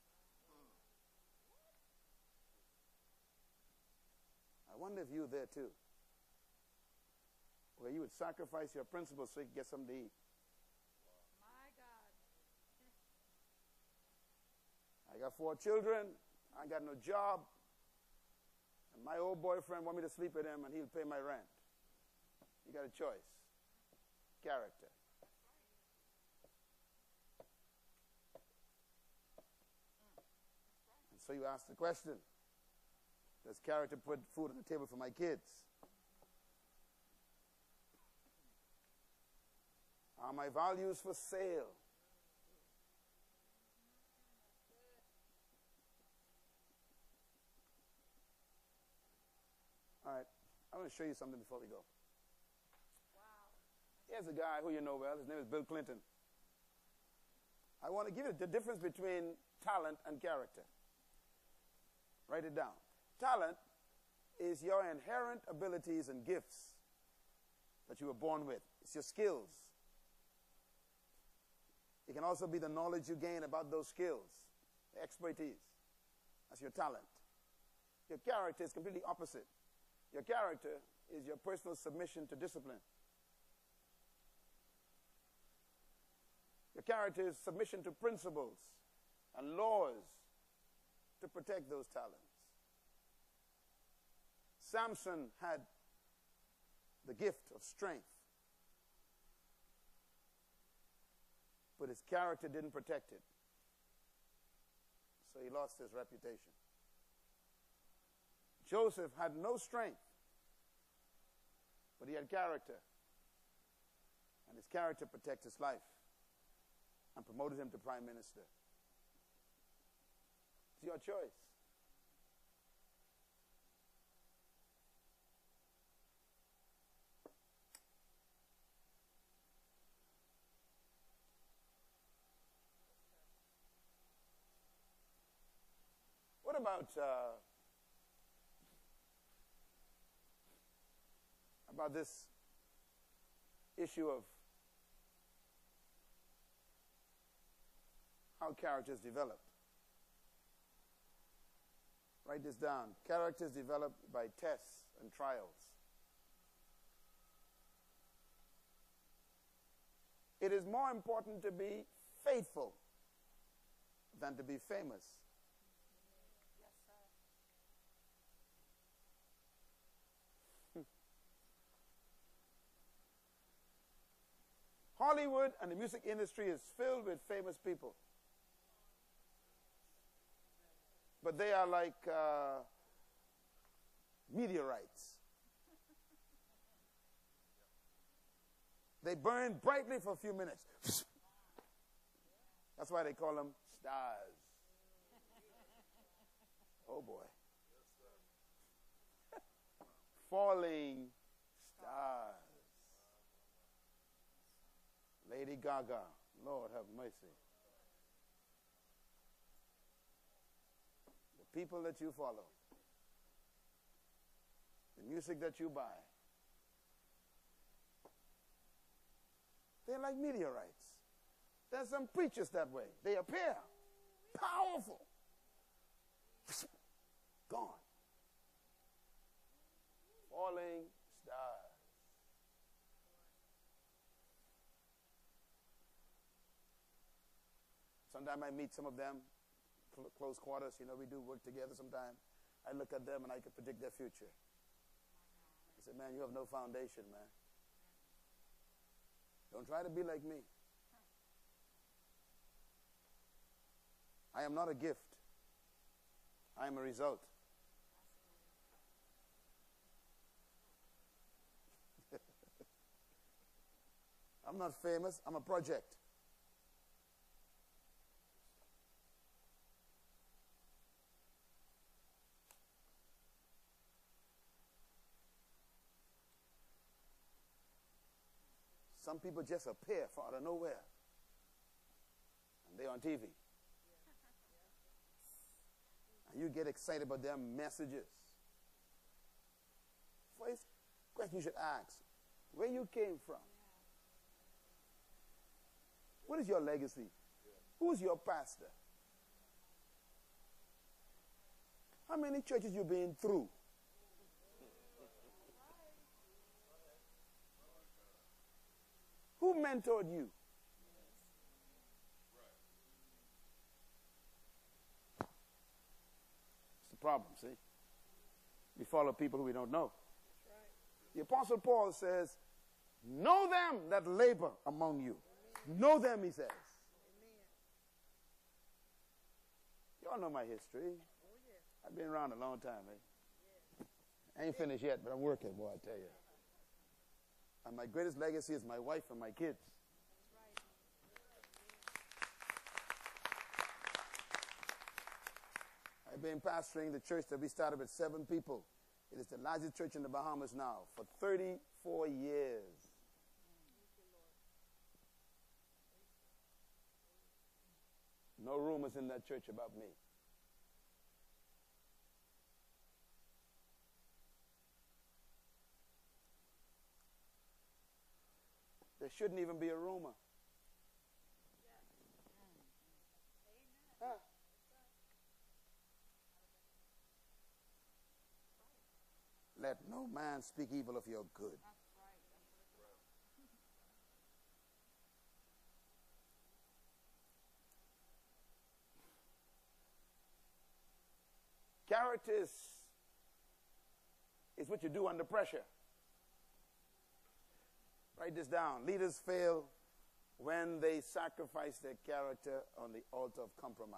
I wonder if you're there too. Where you would sacrifice your principles so you could get something to eat. My God. I got four children. I got no job. And my old boyfriend want me to sleep with him and he'll pay my rent. You got a choice. Character. And so you ask the question Does character put food on the table for my kids? Are my values for sale? All right, I want to show you something before we go. Wow. Here's a guy who you know well. His name is Bill Clinton. I want to give you the difference between talent and character. Write it down. Talent is your inherent abilities and gifts that you were born with, it's your skills. It can also be the knowledge you gain about those skills, the expertise. That's your talent. Your character is completely opposite. Your character is your personal submission to discipline. Your character is submission to principles and laws to protect those talents. Samson had the gift of strength, but his character didn't protect it. So he lost his reputation. Joseph had no strength, but he had character. And his character protected his life and promoted him to prime minister. It's your choice. What about uh, about this issue of how characters develop? Write this down. Characters developed by tests and trials. It is more important to be faithful than to be famous. Hollywood and the music industry is filled with famous people. But they are like uh, meteorites. They burn brightly for a few minutes. That's why they call them stars. Oh boy. Falling stars. Lady Gaga. Lord have mercy. The people that you follow. The music that you buy. They're like meteorites. There's some preachers that way. They appear powerful. Gone. Falling stars. Sometimes I meet some of them, cl- close quarters. You know, we do work together sometimes. I look at them and I can predict their future. I say, man, you have no foundation, man. Don't try to be like me. I am not a gift. I am a result. I'm not famous. I'm a project. Some people just appear from out of nowhere. And they're on TV. And you get excited about their messages. First question you should ask where you came from. What is your legacy? Who's your pastor? How many churches you been through? Who mentored you? It's the problem, see? We follow people who we don't know. The Apostle Paul says, Know them that labor among you. Know them, he says. Y'all know my history. I've been around a long time, eh? I ain't finished yet, but I'm working, boy, I tell you. And my greatest legacy is my wife and my kids. I've been pastoring the church that we started with seven people. It is the largest church in the Bahamas now for 34 years. No rumors in that church about me. There shouldn't even be aroma. Huh? Let no man speak evil of your good. Character is what you do under pressure. Write this down. Leaders fail when they sacrifice their character on the altar of compromise.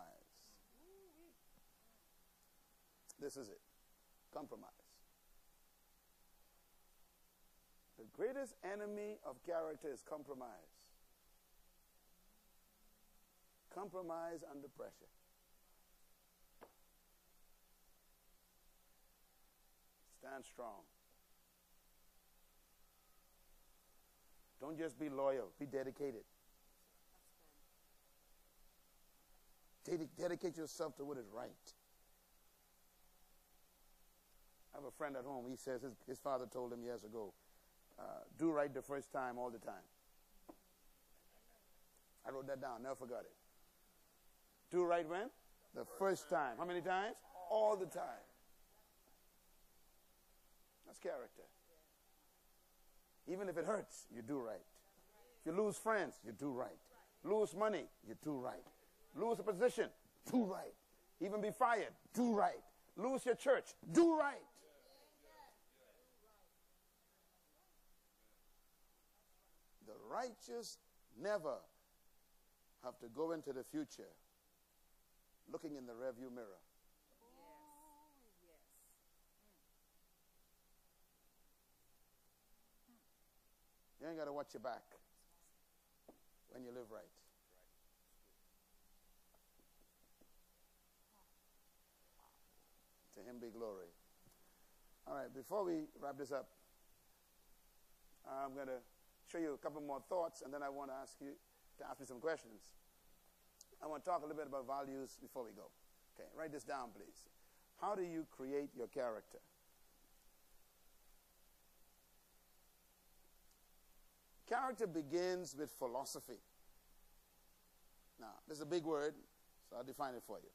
This is it compromise. The greatest enemy of character is compromise. Compromise under pressure. Stand strong. Don't just be loyal, be dedicated. dedicate yourself to what is right. I have a friend at home. He says his, his father told him years ago, uh, do right the first time all the time. I wrote that down, never forgot it. Do right when? The first time. How many times? All the time. That's character. Even if it hurts, you do right. If you lose friends, you do right. Lose money, you do right. Lose a position, do right. Even be fired, do right. Lose your church, do right. The righteous never have to go into the future looking in the rearview mirror. You ain't got to watch your back when you live right. To him be glory. All right, before we wrap this up, I'm going to show you a couple more thoughts, and then I want to ask you to ask me some questions. I want to talk a little bit about values before we go. Okay, write this down, please. How do you create your character? Character begins with philosophy. Now, this is a big word, so I'll define it for you.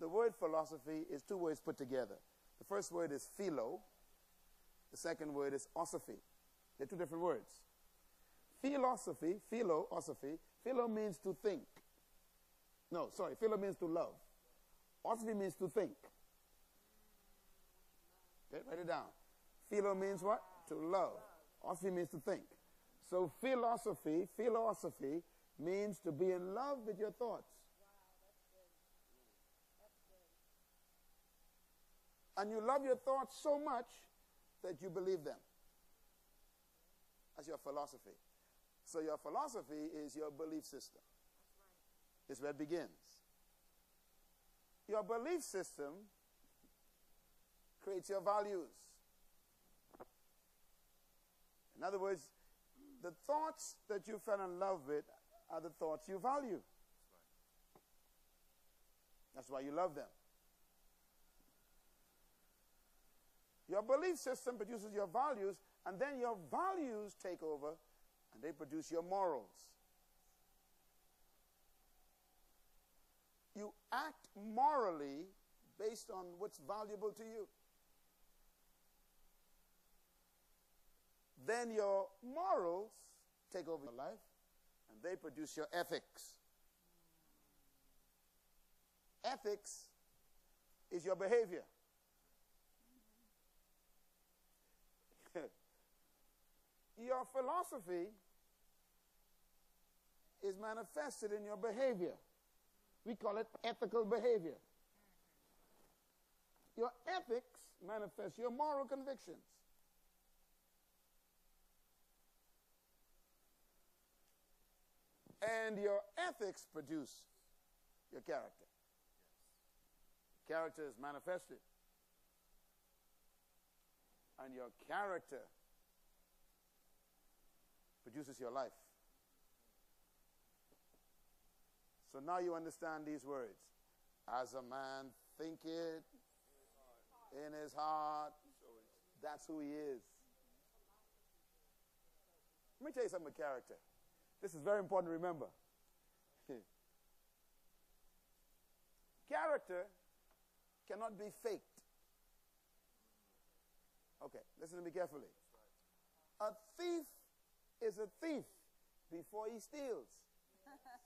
The word philosophy is two words put together. The first word is philo, the second word is osophy. They're two different words. Philosophy, philo, osophy, philo means to think. No, sorry, philo means to love. Osophy means to think. Okay, write it down. Philo means what? To love. Osophy means to think. So philosophy, philosophy means to be in love with your thoughts. And you love your thoughts so much that you believe them. That's your philosophy. So your philosophy is your belief system. Right. It's where it begins. Your belief system creates your values. In other words, the thoughts that you fell in love with are the thoughts you value. That's why you love them. Your belief system produces your values, and then your values take over and they produce your morals. You act morally based on what's valuable to you. Then your morals take over your life and they produce your ethics. Ethics is your behavior. your philosophy is manifested in your behavior. We call it ethical behavior. Your ethics manifest your moral convictions. And your ethics produce your character. Character is manifested. And your character produces your life. So now you understand these words. As a man thinketh in his heart, that's who he is. Let me tell you something about character. This is very important to remember. character cannot be faked. Okay, listen to me carefully. A thief is a thief before he steals. That's right.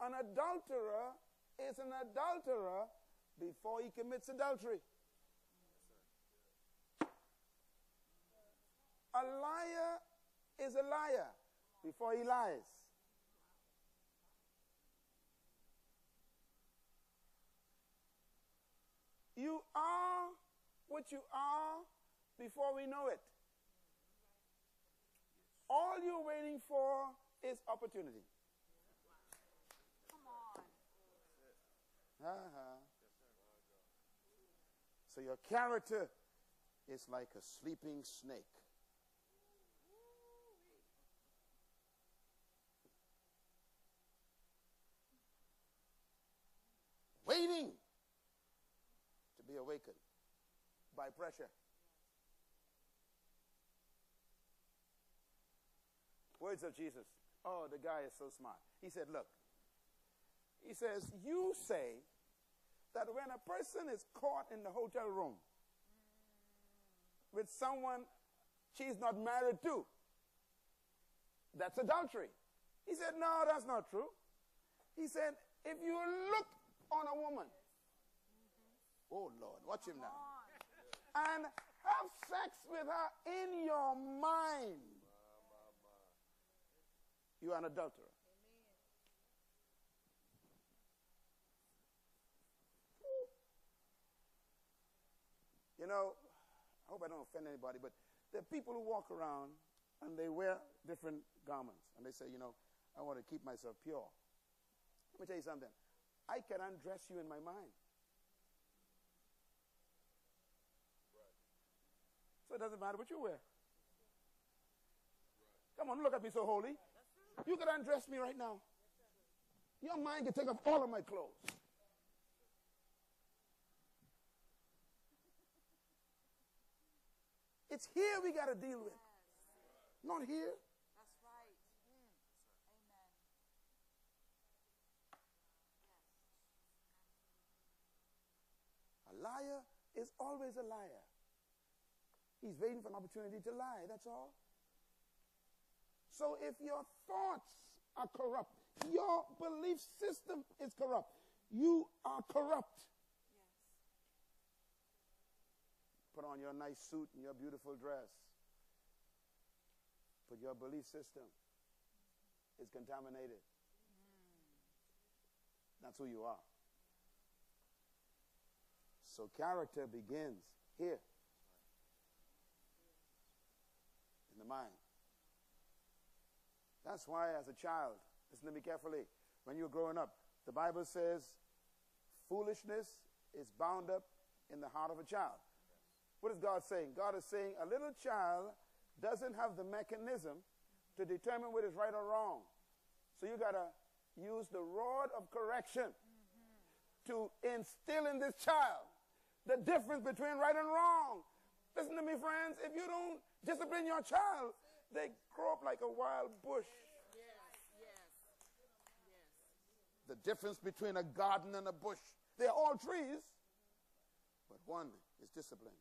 An adulterer is an adulterer before he commits adultery. A liar is a liar before he lies. You are what you are before we know it. All you're waiting for is opportunity. Come on. Uh-huh. So your character is like a sleeping snake. Waiting to be awakened by pressure. Words of Jesus. Oh, the guy is so smart. He said, Look, he says, You say that when a person is caught in the hotel room with someone she's not married to, that's adultery. He said, No, that's not true. He said, If you look on a woman, oh Lord, watch him now, and have sex with her in your mind, you are an adulterer. You know, I hope I don't offend anybody, but there are people who walk around and they wear different garments and they say, you know, I want to keep myself pure. Let me tell you something. I can undress you in my mind. So it doesn't matter what you wear. Come on, look at me so holy. You can undress me right now. Your mind can take off all of my clothes. It's here we got to deal with, not here. That's right. Mm. Amen. A liar is always a liar. He's waiting for an opportunity to lie, that's all. So if your thoughts are corrupt, your belief system is corrupt, you are corrupt. Yes. Put on your nice suit and your beautiful dress. But your belief system is contaminated. Mm. That's who you are. So character begins here in the mind. That's why, as a child, listen to me carefully, when you're growing up, the Bible says foolishness is bound up in the heart of a child. What is God saying? God is saying a little child doesn't have the mechanism to determine what is right or wrong. So you got to use the rod of correction to instill in this child the difference between right and wrong. Listen to me, friends. If you don't discipline your child, they grow up like a wild bush. Yes. Yes. Yes. The difference between a garden and a bush. They're all trees, but one is disciplined.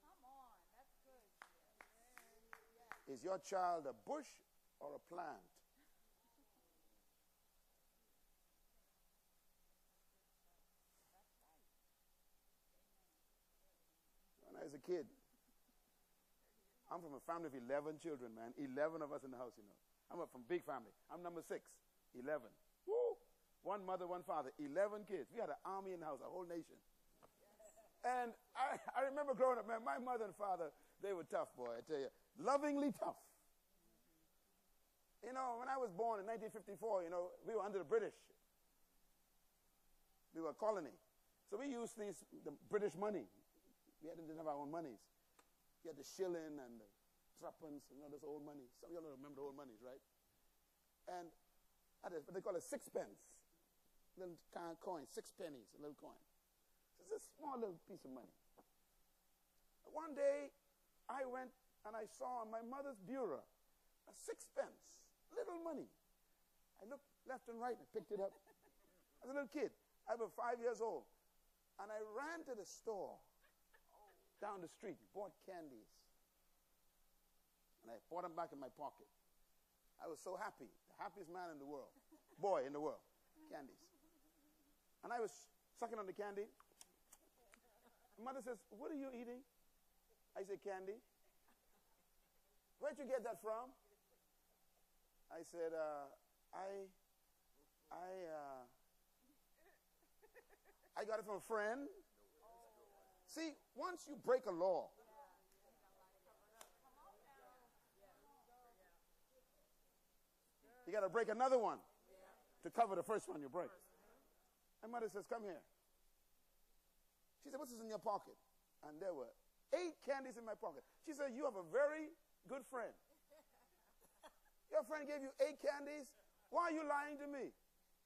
Come on. That's good. Is your child a bush or a plant? Was a kid, I'm from a family of 11 children, man. 11 of us in the house, you know. I'm a, from big family. I'm number six. 11. Woo! One mother, one father. 11 kids. We had an army in the house, a whole nation. And I, I remember growing up, man, my mother and father, they were tough, boy, I tell you. Lovingly tough. You know, when I was born in 1954, you know, we were under the British. We were a colony. So we used these, the British money. We had, didn't have our own monies. You had the shilling and the threepence, you know, those old money. Some of y'all don't remember the old monies, right? And that is what they call a sixpence. Little coin, six pennies, a little coin. It's a small little piece of money. One day, I went and I saw on my mother's bureau a sixpence, little money. I looked left and right and picked it up. As a little kid, I was five years old. And I ran to the store down the street, bought candies. And I bought them back in my pocket. I was so happy, the happiest man in the world, boy in the world, candies. And I was sucking on the candy. mother says, What are you eating? I say, Candy. Where'd you get that from? I said, uh, I, I, uh, I got it from a friend. See, once you break a law, you got to break another one to cover the first one you break. My mother says, Come here. She said, What's this in your pocket? And there were eight candies in my pocket. She said, You have a very good friend. Your friend gave you eight candies. Why are you lying to me?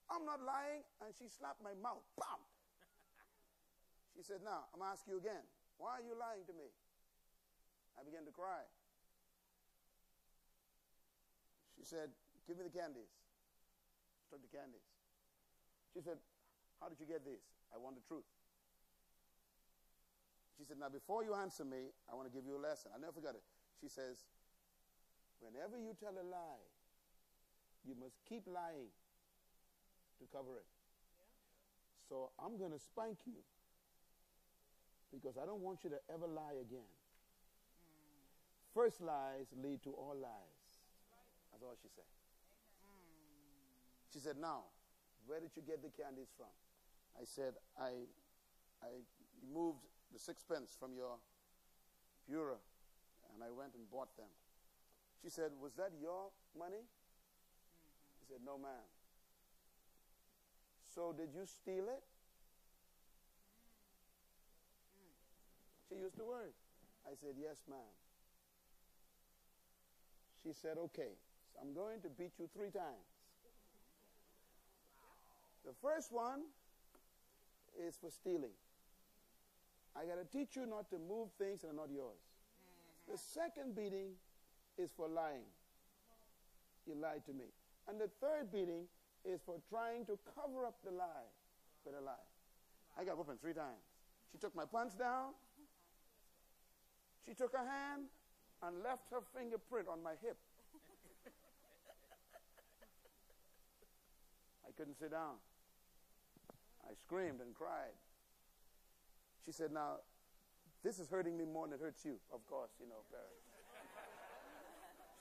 I'm not lying. And she slapped my mouth. Bam! She said, Now, I'm to ask you again. Why are you lying to me? I began to cry. She said, Give me the candies. Took the candies. She said, How did you get these? I want the truth. She said, Now, before you answer me, I want to give you a lesson. I'll never forgot it. She says, Whenever you tell a lie, you must keep lying to cover it. So I'm going to spank you because I don't want you to ever lie again. First lies lead to all lies. That's all she said. She said, Now, where did you get the candies from? I said, I, I moved the sixpence from your bureau and I went and bought them. She said, Was that your money? He said, No, ma'am. So did you steal it? She used the word. I said, Yes, ma'am. She said, Okay, so I'm going to beat you three times. The first one is for stealing. I got to teach you not to move things that are not yours. The mm-hmm. second beating is for lying. You lied to me. And the third beating is for trying to cover up the lie with a lie. I got whooping three times. She took my pants down. She took her hand and left her fingerprint on my hip. I couldn't sit down. I screamed and cried. She said, Now, this is hurting me more than it hurts you. Of course, you know, parents.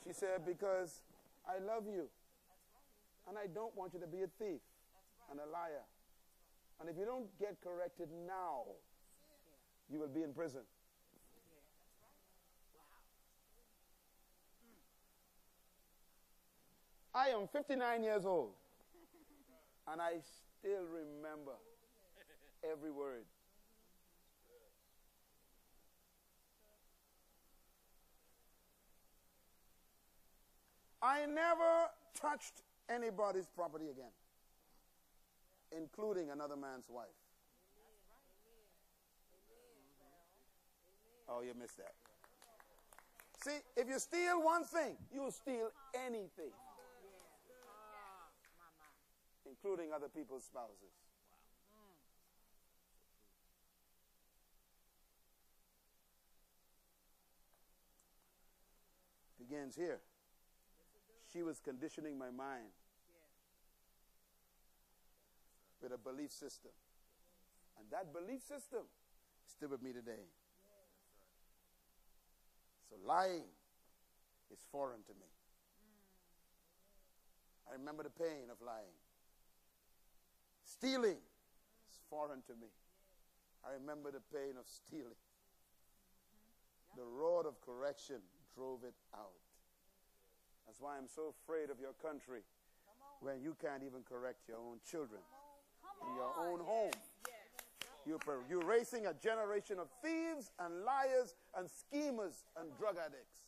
She said, Because I love you. And I don't want you to be a thief and a liar. And if you don't get corrected now, you will be in prison. I am 59 years old. And I still remember every word. I never touched anybody's property again, including another man's wife. Oh, you missed that. See, if you steal one thing, you'll steal anything, including other people's spouses. Begins here. She was conditioning my mind with a belief system. And that belief system is still with me today. So lying is foreign to me. I remember the pain of lying. Stealing is foreign to me. I remember the pain of stealing. The rod of correction drove it out. That's why I'm so afraid of your country when you can't even correct your own children in your own home. You're, raising a generation of thieves and liars and schemers and drug addicts.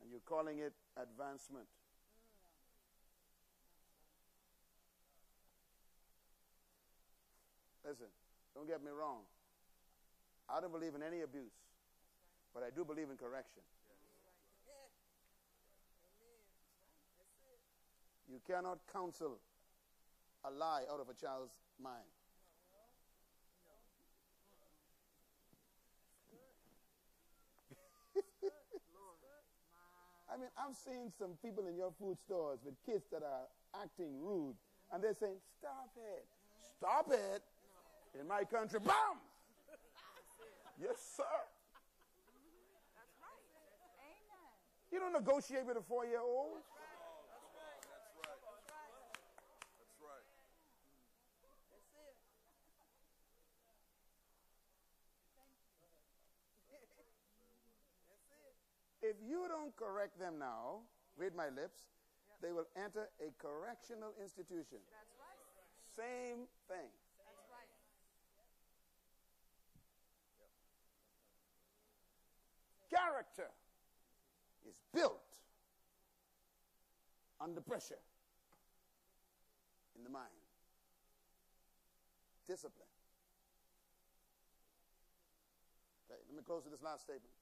And you're calling it advancement. Listen, don't get me wrong. I don't believe in any abuse, but I do believe in correction. You cannot counsel a lie out of a child's mind. I mean, I've seen some people in your food stores with kids that are acting rude, and they're saying, Stop it. Stop it. In my country, BAM! Yes, sir. That's right. Amen. You don't negotiate with a four year old. That's right. That's right. That's right. That's it. If you don't correct them now, read my lips, they will enter a correctional institution. That's right. Same thing. That's right. Character is built under pressure in the mind. Discipline. Okay, let me close with this last statement.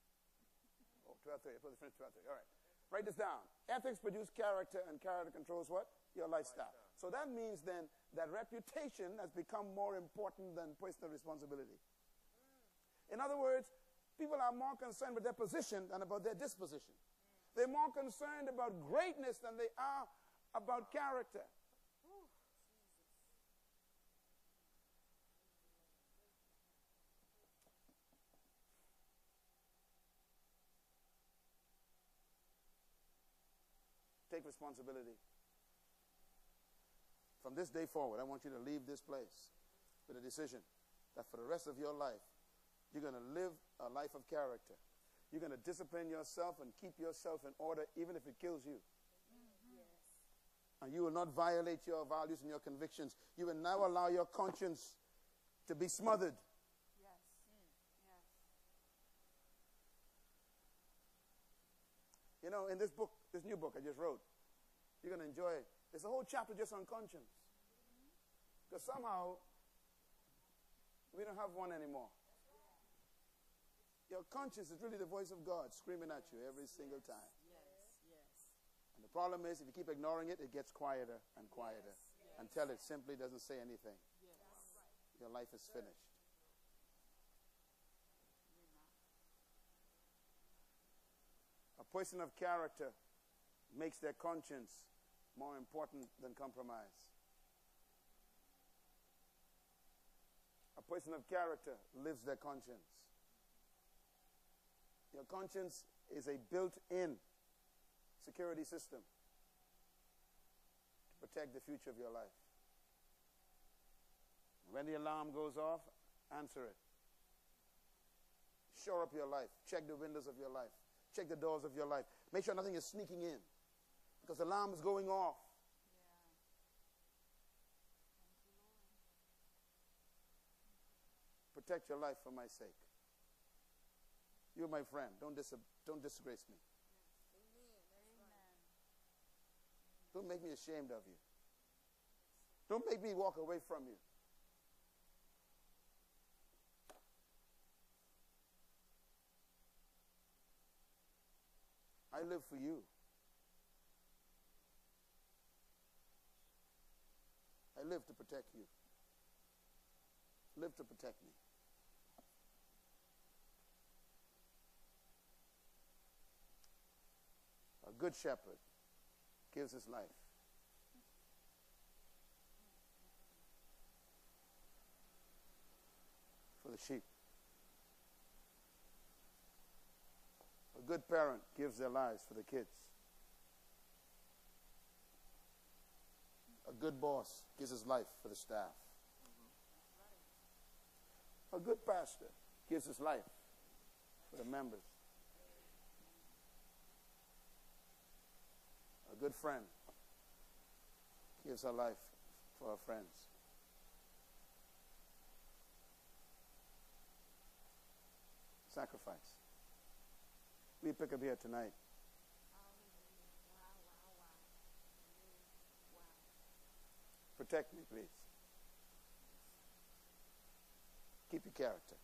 Oh, 1230. I put the finish 1230. All right. Write this down. Ethics produce character, and character controls what? Your lifestyle. So that means then that reputation has become more important than personal responsibility. In other words, people are more concerned with their position than about their disposition. They're more concerned about greatness than they are about character. Take responsibility. From this day forward, I want you to leave this place with a decision that for the rest of your life, you're going to live a life of character. You're going to discipline yourself and keep yourself in order, even if it kills you. Mm-hmm. And you will not violate your values and your convictions. You will now allow your conscience to be smothered. Yes. Yes. You know, in this book, this new book I just wrote, you're going to enjoy it. There's a whole chapter just on conscience. Mm-hmm. Because somehow, we don't have one anymore. Your conscience is really the voice of God screaming at you every single time. Yes. Yes. And the problem is, if you keep ignoring it, it gets quieter and quieter until it simply doesn't say anything. Yes. Your life is finished. A person of character makes their conscience more important than compromise. A person of character lives their conscience. Your conscience is a built in security system to protect the future of your life. When the alarm goes off, answer it. Shore up your life. Check the windows of your life. Check the doors of your life. Make sure nothing is sneaking in because the alarm is going off. Protect your life for my sake. You're my friend. Don't, dis- don't disgrace me. Don't make me ashamed of you. Don't make me walk away from you. I live for you. I live to protect you. Live to protect me. A good shepherd gives his life. For the sheep. A good parent gives their lives for the kids. A good boss gives his life for the staff. A good pastor gives his life for the members. A good friend gives her life for her friends. Sacrifice. We pick up here tonight. Protect me, please. Keep your character.